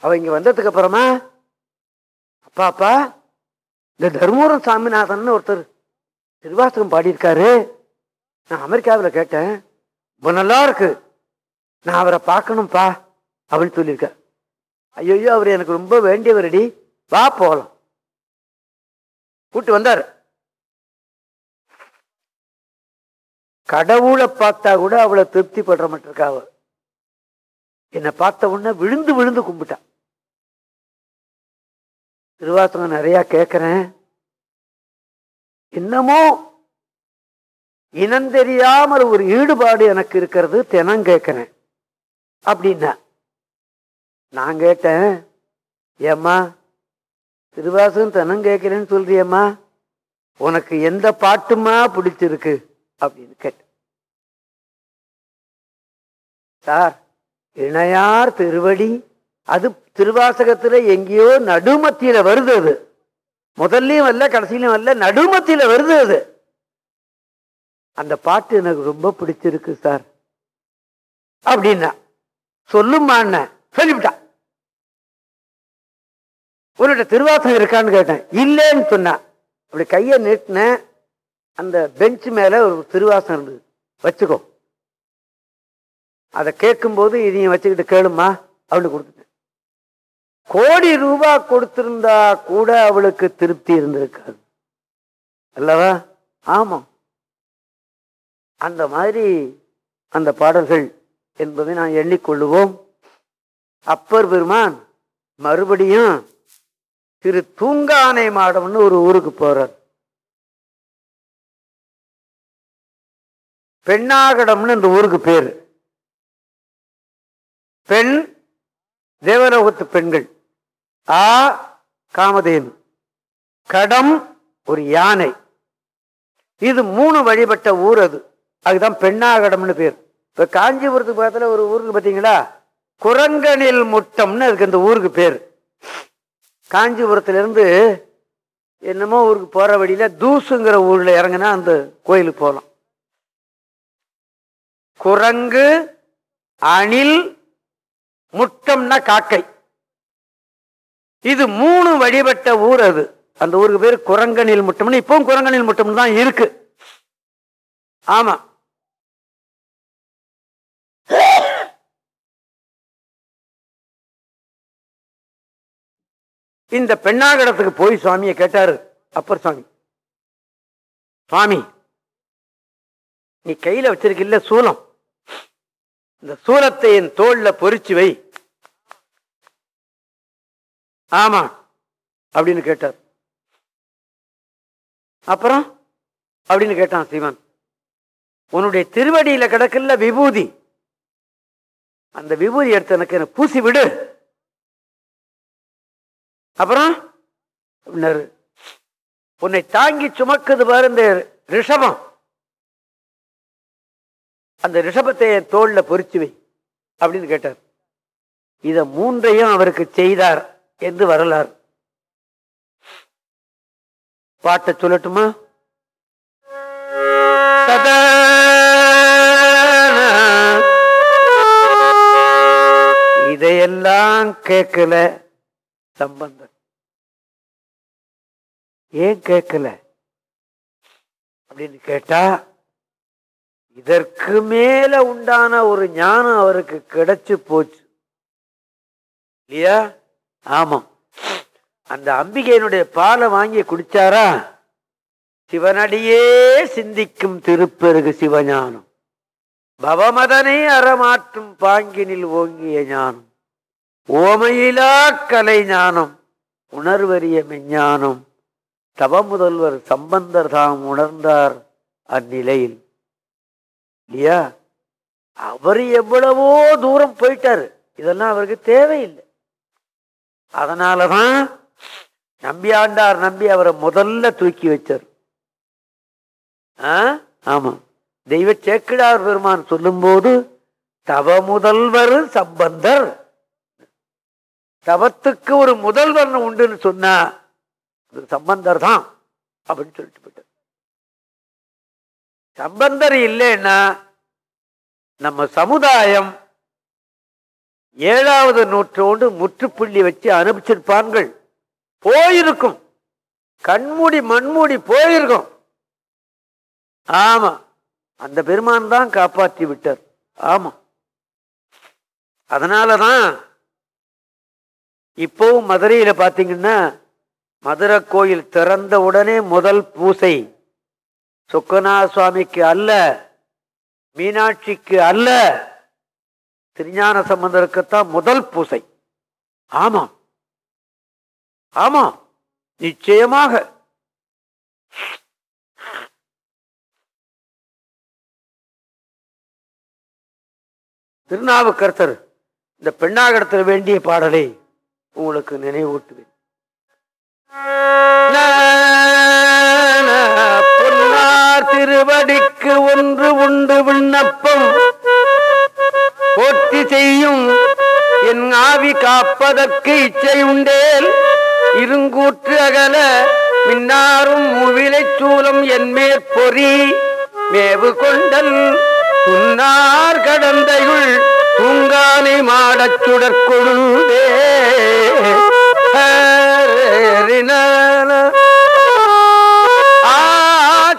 Speaker 2: அவ இங்க வந்ததுக்கு அப்புறமா பாப்பா இந்த தர்மபுரம் சாமிநாதன் ஒருத்தர் திருவாசகம் பாடியிருக்காரு. நான் அமெரிக்காவில் கேட்டேன். ரொம்ப நல்லா இருக்கு. நான் அவரை பார்க்கணும்ப்பா அப்படின்னு சொல்லியிருக்கேன் ஐயோ அவர் எனக்கு ரொம்ப வேண்டியவரடி. வா போகலாம் கூட்டு வந்தார். கடவுளை பார்த்தா கூட அவளை திருப்தி படுற மாட்டிருக்கா அவ. என்னை பார்த்த உடனே விழுந்து விழுந்து கும்பிட்டா. திருவாசகம் நிறையா கேட்குறேன் என்னமோ இனந்தெரியாமல் ஒரு ஈடுபாடு எனக்கு இருக்கிறது தினம் கேட்குறேன் அப்படின்னா நான் கேட்டேன் ஏம்மா திருவாசகம் தினம் கேட்குறேன்னு சொல்றியம்மா உனக்கு எந்த பாட்டுமா பிடிச்சிருக்கு? அப்படின்னு கேட்டேன். சார் இணையார் திருவடி அது திருவாசகத்துல எங்கேயோ நடுமத்தியில வருது அது. முதல்லையும் வரல கடைசியிலும் வரல நடுமத்தியில வருது அது. அந்த பாட்டு எனக்கு ரொம்ப பிடிச்சிருக்கு சார். அப்படின்னா சொல்லுமான்னு சொல்லிவிட்டான் உன்கிட்ட திருவாசகம் இருக்கான்னு கேட்டேன். இல்லைன்னு சொன்னான் அப்படி கையை நீட்டினேன் அந்த பெஞ்ச் மேல ஒரு திருவாசகம் இருந்தது. வச்சுக்கோ. அதை கேட்கும்போது இதையும் வச்சுக்கிட்டு கேளுமா அப்படின்னு கொடுத்துட்டேன். கோடி ரூபா கொடுத்திருந்தா கூட அவளுக்கு திருப்தி இருந்திருக்காது. அல்லவா? ஆமாம். அந்த மாதிரி அந்த பாடல்கள் என்பதை நான் எண்ணிக்கொள்ளுவோம். அப்பர் பெருமான் மறுபடியும் திரு தூங்கானை மாடம்னு ஒரு ஊருக்கு போறார். பெண்ணாகடம்னு இந்த ஊருக்கு பேரு. பெண் தேவலோகத்து பெண்கள். ஆ காமதேனு. கடம் ஒரு யானை. இது மூணு வழிபட்ட ஊர் அது. அதுதான் பெண்ணாகடம்னு பேர். இப்போ காஞ்சிபுரத்துக்கு பக்கத்தில் ஒரு ஊருக்கு பார்த்தீங்களா குரங்கனில் முட்டம்னு அதுக்கு அந்த ஊருக்கு பேர். காஞ்சிபுரத்துலேருந்து என்னமோ ஊருக்கு போகிற வழியில் தூசுங்கிற ஊரில் இறங்கினா அந்த கோயிலுக்கு போகலாம் குரங்கு அணில் முட்டம்னா காக்கை. இது மூணு வழிபட்ட ஊர் அது. அந்த ஊருக்கு பேர் குரங்கனில் முட்டம்னு. இப்பவும் குரங்கனில் மட்டும்னு தான் இருக்கு. ஆமா. இந்த பெண்ணாகடத்துக்கு போய் சுவாமியை கேட்டாரு. அப்பர் சுவாமி. சுவாமி நீ கையில வச்சிருக்கில்ல சூலம். இந்த சூலத்தை என் தோல்ல பொறிச்சு வை. ஆமா அப்படின்னு கேட்டார். அப்புறம் அப்படின்னு கேட்டான் சிவன் உன்னுடைய திருவடியில கிடக்குல்ல விபூதி. அந்த விபூதி எடுத்து எனக்கு எனக்கு பூசி விடு. அப்புறம் அப்படின்னாரு. உன்னை தாங்கி சுமக்குது பாரு இந்த ரிஷபம். அந்த ரிஷபத்தை என் தோல்ல பொறிச்சுவை அப்படின்னு கேட்டார். இத மூன்றையும் அவருக்கு செய்தார். என்று வரலாறு? பாட்டை சொல்லட்டுமா? சதா இதையெல்லாம் கேட்கல சம்பந்தம் ஏன் கேட்கல? அப்படின்னு கேட்டா இதற்கு மேல உண்டான ஒரு ஞானம் அவருக்கு கிடைச்சு போச்சு. இல்லையா? ஆமாம். அந்த அம்பிகையினுடைய பாலை வாங்கி குடிச்சாரா? சிவனடியே சிந்திக்கும் திருப்பெருகு சிவஞானம். பவமதனை அறமாற்றும் பாங்கினில் ஓங்கிய ஞானம். ஓமையிலா கலை ஞானம் உணர்வறிய மெஞ்ஞானம். தவ முதல்வர் சம்பந்தர் தாம் உணர்ந்தார் அந்நிலையில். இல்லையா? அவர் எவ்வளவோ தூரம் போயிட்டார். இதெல்லாம் அவருக்கு தேவையில்லை. அதனால தான் நம்பியாண்டார் நம்பி அவரை முதல்ல தூக்கி வச்சார். ஆ? தெய்வ சேக்கிடார் பெருமான் சொல்லும்போது தவ முதல்வர் சம்பந்தர். தவத்துக்கு ஒரு முதல்வர் உண்டுன்னு சொன்னா சம்பந்தர் தான் அப்படின்னு சொல்லிட்டு போயிட்டார். சம்பந்தர் இல்லைன்னா நம்ம சமுதாயம் ஏழாவது நூற்றோண்டு முற்றுப்புள்ளி வச்சு அனுப்பிச்சிருப்பார்கள். போயிருக்கும். கண்மூடி மண்மூடி போயிருக்கும். ஆமா அந்த பெருமான் தான் காப்பாற்றி விட்டார். ஆமா. அதனாலதான் இப்போவும் மதுரையில பாத்தீங்கன்னா மதுரை கோயில் திறந்த உடனே முதல் பூசை. சொக்கனா சுவாமிக்கு அல்ல மீனாட்சிக்கு அல்ல. திருஞான சம்பந்தருக்குத்தான் முதல் பூசை. ஆமா. ஆமா. நிச்சயமாக. திருநாவுக்கரசர் இந்த பெண்ணாகடத்தில் வேண்டிய பாடலை உங்களுக்கு நினைவூட்டுவேன். பொன்னார் திருவடிக்கு ஒன்று உண்டு விண்ணப்பம். செய்யும். என் ஆவி காப்பதற்கு இச்சை உண்டேல். இருங்கூற்று அகல மின்னாரும் முவிலை சூலம் என் மேற்பொறி மேவு கொண்டல் துன்னார் கடந்தையுள் தூங்கானை மாடச் சுடற்கொழுந்தே.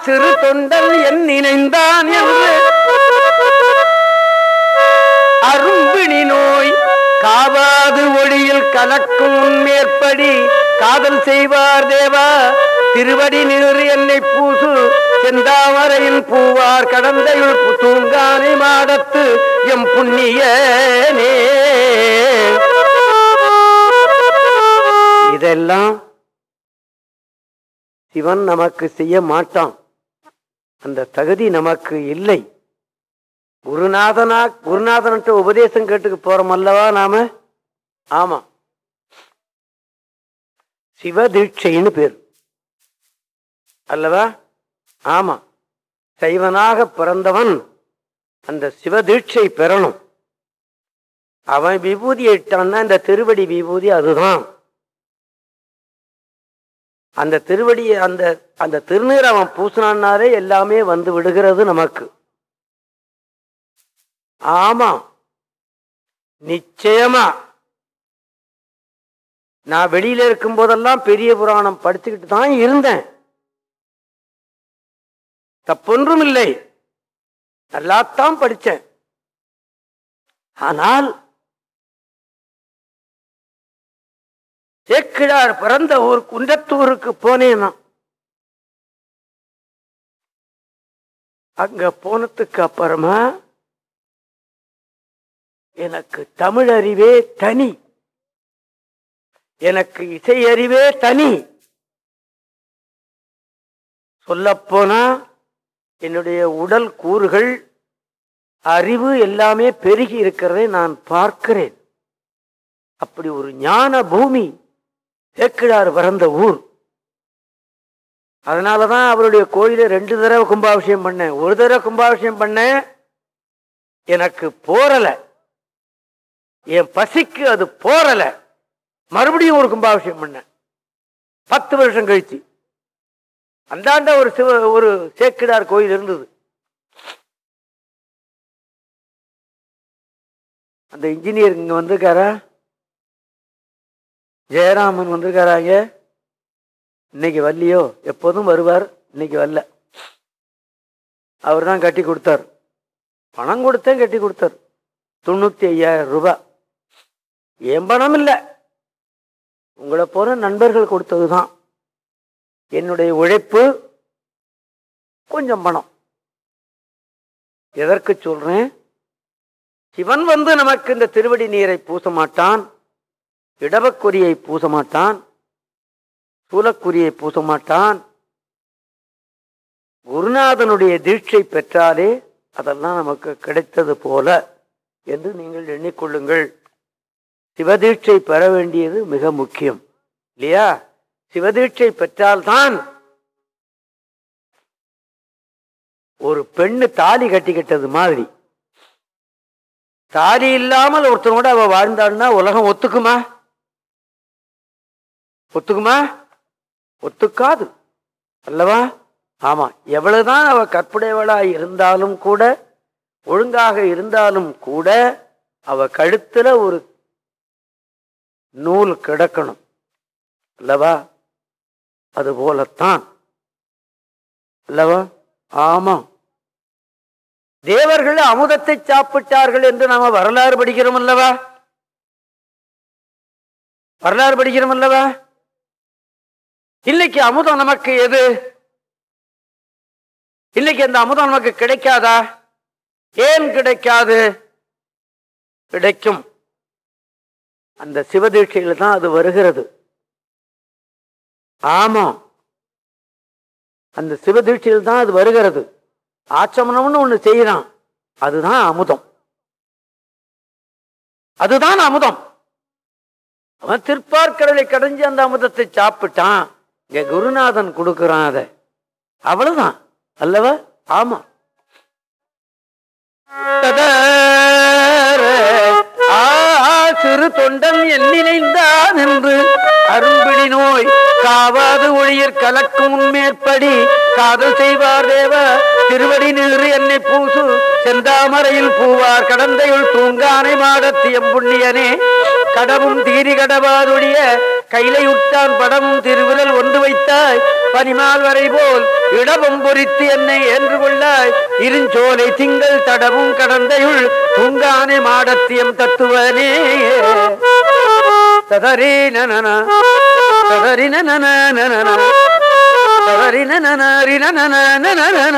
Speaker 2: சிறு தொண்டல் என் நினைந்தான் என்று காவாது ஒளியில் கலக்கும் மேற்படி காதல் செய்வார் தேவா. திருவடி நிறு என்னை பூசு செந்தாமரையின் பூவார் கடந்தையுள் தூங்கானை மாடத்து எம் புண்ணியனே. இதெல்லாம் சிவன் நமக்கு செய்ய மாட்டான். அந்த தகுதி நமக்கு இல்லை. குருநாதனா குருநாதன்ட்டு உபதேசம் கேட்டுக்கு போறோம் அல்லவா நாம? ஆமா. சிவதீட்சைன்னு பேர். அல்லவா? ஆமா. சைவனாக பிறந்தவன் அந்த சிவதீட்சை பெறணும். அவன் விபூதி இட்டான்னா இந்த திருவடி விபூதி அதுதான். அந்த திருவடி அந்த அந்த திருநீர் அவன் பூசினான்னாலே எல்லாமே வந்து விடுகிறது நமக்கு. ஆமா. நிச்சயமா. நான் வெளியில இருக்கும் போதெல்லாம் பெரிய புராணம் படிச்சுக்கிட்டு தான் இருந்தேன். தப்பொன்றும் இல்லை நல்லாத்தான் படித்தேன் ஆனால் சேக்கிழார் பிறந்த ஊர் குன்றத்தூருக்கு போனேன் நான். அங்க போனதுக்கு அப்புறமா எனக்கு தமிழ் அறிவே தனி. எனக்கு இசையறிவே தனி. சொல்லப்போனா என்னுடைய உடல் கூறுகள் அறிவு எல்லாமே பெருகி இருக்கிறதை நான் பார்க்கிறேன். அப்படி ஒரு ஞான பூமி சேக்கிழார் பிறந்த ஊர். அதனாலதான் அவருடைய கோயிலை ரெண்டு தடவை கும்பாபிஷேகம் பண்ணேன். ஒரு தடவை கும்பாபிஷேகம் பண்ணேன். எனக்கு போறல. என் பசிக்கு அது போறல. மறுபடியும் ஒரு கும்பாபிஷேகம் பண்ணேன். பத்து வருஷம் கழிச்சு. அந்தாண்ட ஒரு சிவ ஒரு சேக்கிடார் கோயில் இருந்தது. அந்த இன்ஜினியர் இங்க வந்திருக்காரா? ஜெயராமன் வந்திருக்காராங்க இன்னைக்கு வரலையோ? எப்போதும் வருவார் இன்னைக்கு வரல. அவர் தான் கட்டி கொடுத்தார். பணம் கொடுத்தேன் கட்டி கொடுத்தார். தொண்ணூத்தி ஐயாயிரம் ரூபாய். என் பணம் இல்லை. உங்களை போல நண்பர்கள் கொடுத்தது தான் என்னுடைய உழைப்பு கொஞ்சம் பணம். எதற்கு சொல்றேன்? சிவன் வந்து நமக்கு இந்த திருவடி நீரை பூச மாட்டான் இடவக்குரியை பூச மாட்டான் சூலக்குரியை பூச மாட்டான். குருநாதனுடைய தீட்சை பெற்றாலே அதெல்லாம் நமக்கு கிடைத்தது போல என்று நீங்கள் எண்ணிக்கொள்ளுங்கள் சிவதீட்சை பெற வேண்டியது மிக முக்கியம். இல்லையா? சிவதீட்சை பெற்றால்தான் ஒரு பெண்ணு தாலி கட்டிக்கிட்டது மாதிரி. தாலி இல்லாமல் ஒருத்தனோட அவ வாழ்ந்தாள்னா உலகம் ஒத்துக்குமா? ஒத்துக்குமா? ஒத்துக்காது. அல்லவா? ஆமா. எவ்வளவுதான் அவ கற்புடையவளா இருந்தாலும் கூட ஒழுங்காக இருந்தாலும் கூட அவ கழுத்துல ஒரு நூல் கிடக்கணும். அல்லவா? அதுபோலத்தான். அல்லவா? ஆமா தேவர்கள் அமுதத்தை சாப்பிட்டார்கள் என்று நாம வரலாறு படிக்கிறோம் அல்லவா? வரலாறு படிக்கிறோம் அல்லவா? இன்னைக்கு அமுதம் நமக்கு எது? இன்னைக்கு அந்த அமுதம் நமக்கு கிடைக்காதா? ஏன் கிடைக்காது? கிடைக்கும். அந்த சிவதீட்சையில் தான் அது வருகிறது. ஆமாம் அந்த சிவதீட்சையில் தான் அது வருகிறது. ஆச்சமனம்னு ஒன்று செய்யறான் அதுதான் அமுதம். அதுதான் அமுதம். அவன் திருப்பார்க்கடலை கடைஞ்சி அந்த அமுதத்தை சாப்பிட்டான். இங்க குருநாதன் கொடுக்குறான் அதை. அவ்வளவுதான். அல்லவா? ஆமா. சிறு தொண்டன் எண்ணினைந்தான் என்று. அரும்பிடி நோய் காவாது ஒளியர் கலக்கும் மேற்படி. காதல் செய்வார் தேவ திருவடி நின்று என்னை பூசு. செந்தாமரையில் பூவார் கடந்தையுள் தூங்கானை மாடத்தியம் புண்ணியனே கடவும் தீரி கடவாதொழிய கையிலையுட்டான் படமும் திருவிரல் ஒன்று வைத்தாய். பனிமால் வரை போல் இடமும் பொறித்து என்னை என்று கொள்ளாய். இருஞ்சோலை திங்கள் தடவும் கடந்தையுள் துங்கானே மாடத்தியம் தத்துவனே. ததரே நனன ததரி நனன ததரி நனரி நனன நனன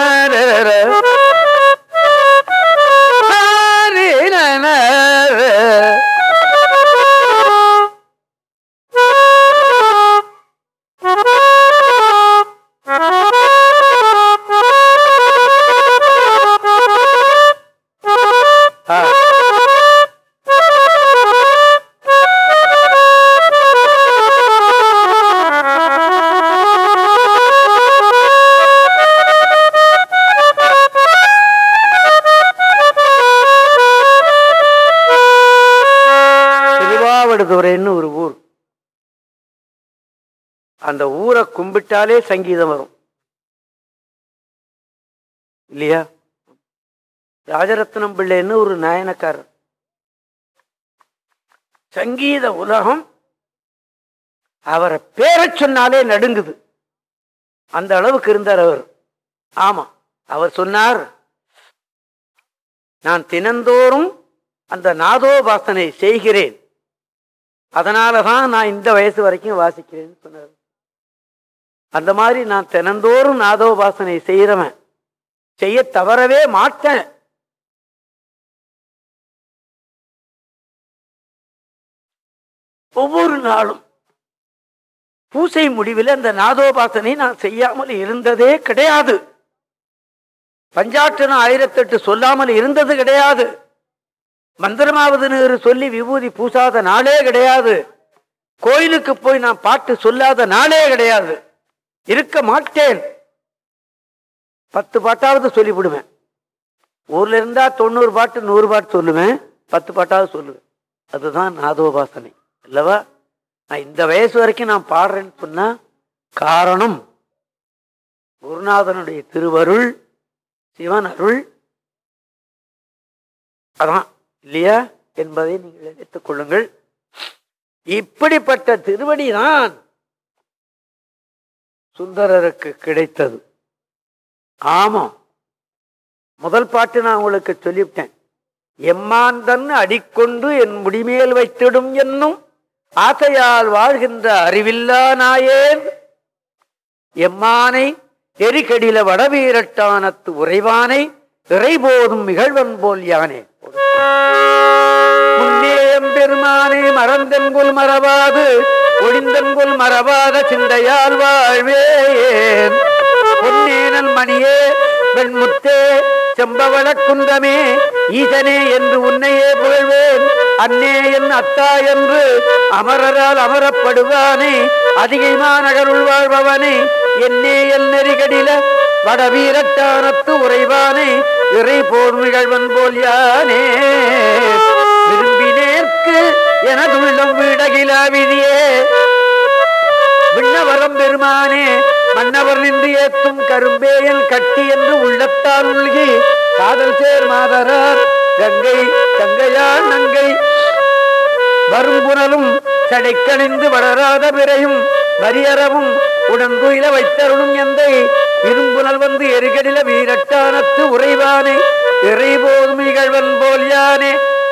Speaker 2: திருவாவடுதுறைன்னு ஒரு ஊர். அந்த ஊரை கும்பிட்டாலே சங்கீதம் வரும். இல்லையா? ராஜரத்னம் பிள்ளைன்னு ஒரு நாயனக்காரர். சங்கீத உலகம் அவரை பேர சொன்னாலே நடுங்குது. அந்த அளவுக்கு இருந்தார் அவர். ஆமா அவர் சொன்னார் நான் தினந்தோறும் அந்த நாதோபாசனை செய்கிறேன். அதனால தான் நான் இந்த வயசு வரைக்கும் வாசிக்கிறேன்னு சொன்னார். அந்த மாதிரி நான் தினந்தோறும் நாதோபாசனை செய்கிறவன் செய்ய தவறவே மாட்டேன். ஒவ்வொரு நாளும் பூசை முடிவில் அந்த நாதோபாசனை நான் செய்யாமல் இருந்ததே கிடையாது. பஞ்சாற்றனம் ஆயிரத்தெட்டு சொல்லாமல் இருந்தது கிடையாது. மந்திரமாவதுன்னு சொல்லி விபூதி பூசாத நாளே கிடையாது. கோயிலுக்கு போய் நான் பாட்டு சொல்லாத நாளே கிடையாது. இருக்க மாட்டேன். பத்து பாட்டாவது சொல்லிவிடுவேன். ஊர்ல இருந்தா தொண்ணூறு பாட்டு நூறு பாட்டு சொல்லுவேன். பத்து பாட்டாவது சொல்லுவேன். அதுதான் நாதோபாசனை. இல்லவா நான் இந்த வயசு வரைக்கும் நான் பாடுறேன்னு சொன்னா காரணம் குருநாதனுடைய திருவருள் சிவன் அருள். அதான். இல்லையா என்பதை நீங்கள் நினைத்துக் கொள்ளுங்கள். இப்படிப்பட்ட திருவடி தான் சுந்தரருக்கு கிடைத்தது. ஆமாம் முதல் பாட்டு நான் உங்களுக்கு சொல்லிவிட்டேன். எம்மாந்தன் அடிக்கொண்டு என் முடிமேல் வைத்திடும் என்னும் ஆசையால் வாழ்கின்ற அறிவில்லா நாயேன். எம்மானை எரிகடில வடவீரட்டானத்து உறைவானை இறைபோதும் நிகழ்வன் போல் யானே. பெருமானை மறந்தென்குள் மறவாது ஒளிந்தென்குள் மறவாத சிந்தையால் வாழ்வேன். பொன்னேனன் மணியே வெண்முத்தே செம்பவள குந்தமே ஈசனே என்று உன்னையே புகழ்வேன். அன்னே என் அத்தா என்று அமரரால் அமரப்படுவானே அதிகமா நகருள் வாழ்பவனே என்னே என் நெறிகடில வடவீரட்டானத்து உறைவானே இறை போர் நிகழ்வன் போல் யானே. விரும்பினே விரும்பினேற்கு எனதுள்ளும் வீடகில விதியே. விண்ணவரம் பெருமானே மன்னவர் நின்று ஏத்தும் கரும்பேயல் கட்டி என்று உள்ளத்தால் உள்கி காதல் சேர் மாதரார் கங்கை கங்கையான் நங்கை. வரும் புனலும் சடைக்கணிந்து வளராத பிறையும் வரியறவும் உடன்குயில வைத்தருளும் எந்தை. இரும்புணல் வந்து எரிகடில வீரட்டானத்து உறைவானே இறைபோதும் இகழ்வன் போல் யானே.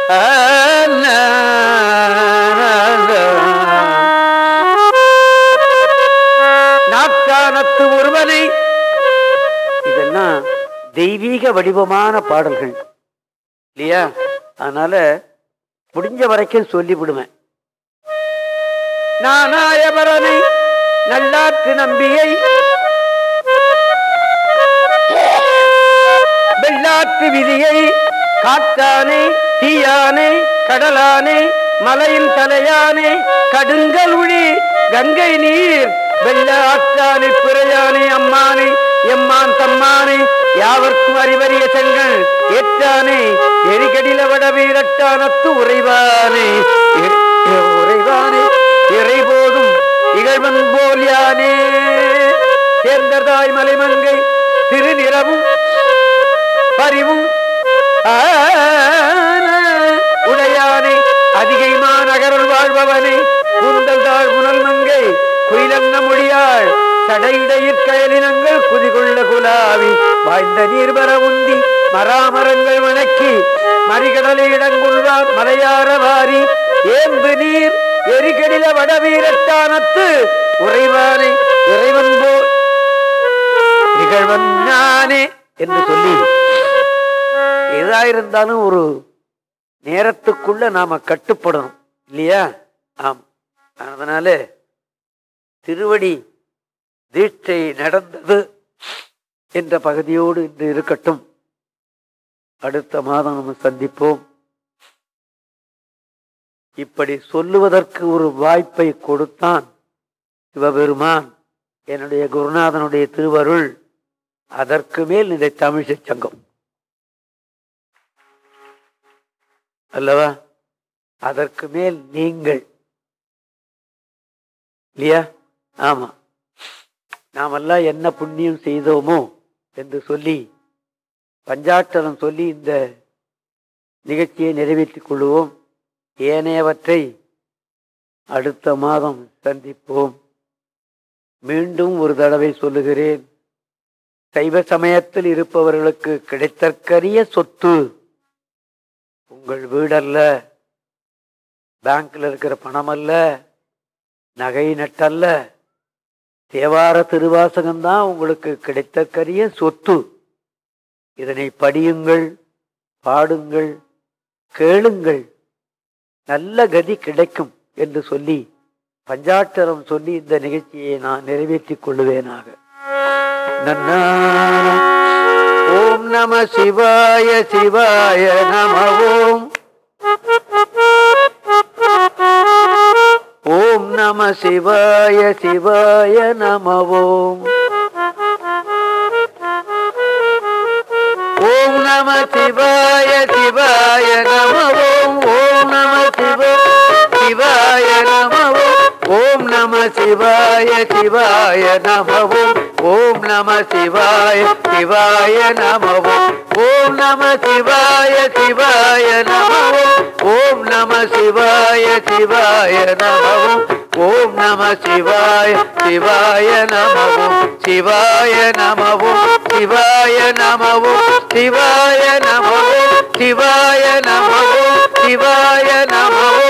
Speaker 2: நாற்காலத்து நாக்கானத்து ஒருவனை. இதெல்லாம் தெய்வீக வடிவமான பாடல்கள். இல்லையா? அதனால முடிஞ்ச வரைக்கும் சொல்லி விடுவேன். நானாயபரனை நல்லாற்று நம்பியை. வெள்ளாற்று விதியை காத்தானே. தீயானே கடலானே மலையின் தலையானே கடுங்கல் உழி கங்கை நீர் வெள்ள ஆற்றானே பிறையானே அம்மானே எம்மான் தம்மானே யாவர்க்கும் அறிவறிய செங்கல் ஏற்றானே எரிகடில வடவீரட்டானத்து உறைவானே. உறைவானே இறை போதும் இகழ்வன் போல் யானே. சேர்ந்ததாய் மலைமங்கை திருநிறவும் பரிவும் ஆ அதிகைமா அதிகை வாழ்பவனே கூந்தல் தாழ் புனல் மங்கை குயிலன்ன மொழியாள் சடையிடையிற் கயலினங்கள் குதிகொள்ள குலாவி வாழ்ந்த நீர்வர உந்தி மராமரங்கள் வணக்கி மறிகடலை இடங்குள்வார் மலையார வாரி ஏம்பு நீர் எரிகடில வடவீரட்டானத்து உறைவானை இறைவன் போல் நிகழ்வன் நானே என்று சொல்லி எதா இருந்தாலும் ஒரு நேரத்துக்குள்ள நாம கட்டுப்படணும். இல்லையா? ஆம். அதனால திருவடி தீட்சை நடந்தது என்ற பகுதியோடு இன்று இருக்கட்டும். அடுத்த மாதம் நம்ம சந்திப்போம். இப்படி சொல்லுவதற்கு ஒரு வாய்ப்பை கொடுத்தான் சிவபெருமான். என்னுடைய குருநாதனுடைய திருவருள் அதற்கு மேல் இந்த தமிழிசை சங்கம் அல்லவா? அதற்கு மேல் நீங்கள். இல்லையா? ஆமா. நாமெல்லாம் என்ன புண்ணியம் செய்தோமோ என்று சொல்லி பஞ்சாட்சரம் சொல்லி இந்த நிகழ்ச்சியை நிறைவேற்றிக் கொள்வோம் ஏனையவற்றை அடுத்த மாதம் சந்திப்போம். மீண்டும் ஒரு தடவை சொல்லுகிறேன். சைவ சமயத்தில் இருப்பவர்களுக்கு கிடைத்தற்கரிய சொத்து உங்கள் வீடல்ல பேங்க்ல இருக்கிற பணம் அல்ல நகை நட்டல்ல தேவார திருவாசகம்தான் உங்களுக்கு கிடைத்தற்கரிய சொத்து. இதனை படியுங்கள் பாடுங்கள் கேளுங்கள். நல்ல கதி கிடைக்கும் என்று சொல்லி பஞ்சாட்சரம் சொல்லி இந்த நிகழ்ச்சியை நான் நிறைவேற்றிக் கொள்ளுவேனாக. நன்னா. ఓం నమ శివాయ శివాయ నమ. ఓం ఓం నమ శివాయ శివాయ నమ. ఓం ఓం నమ శివాయ శివాయ నమ. ఓం சிவாய சிவாய நம ஓம் நம சிவாய சிவாய நம ஓம் நம சிவாய சிவாய நம ஓம் நம சிவாய சிவாய நம ஓம் நம சிவாய சிவாய நம சிவாய நம சிவாய நம சிவாய நம சிவாய நம சிவாய நம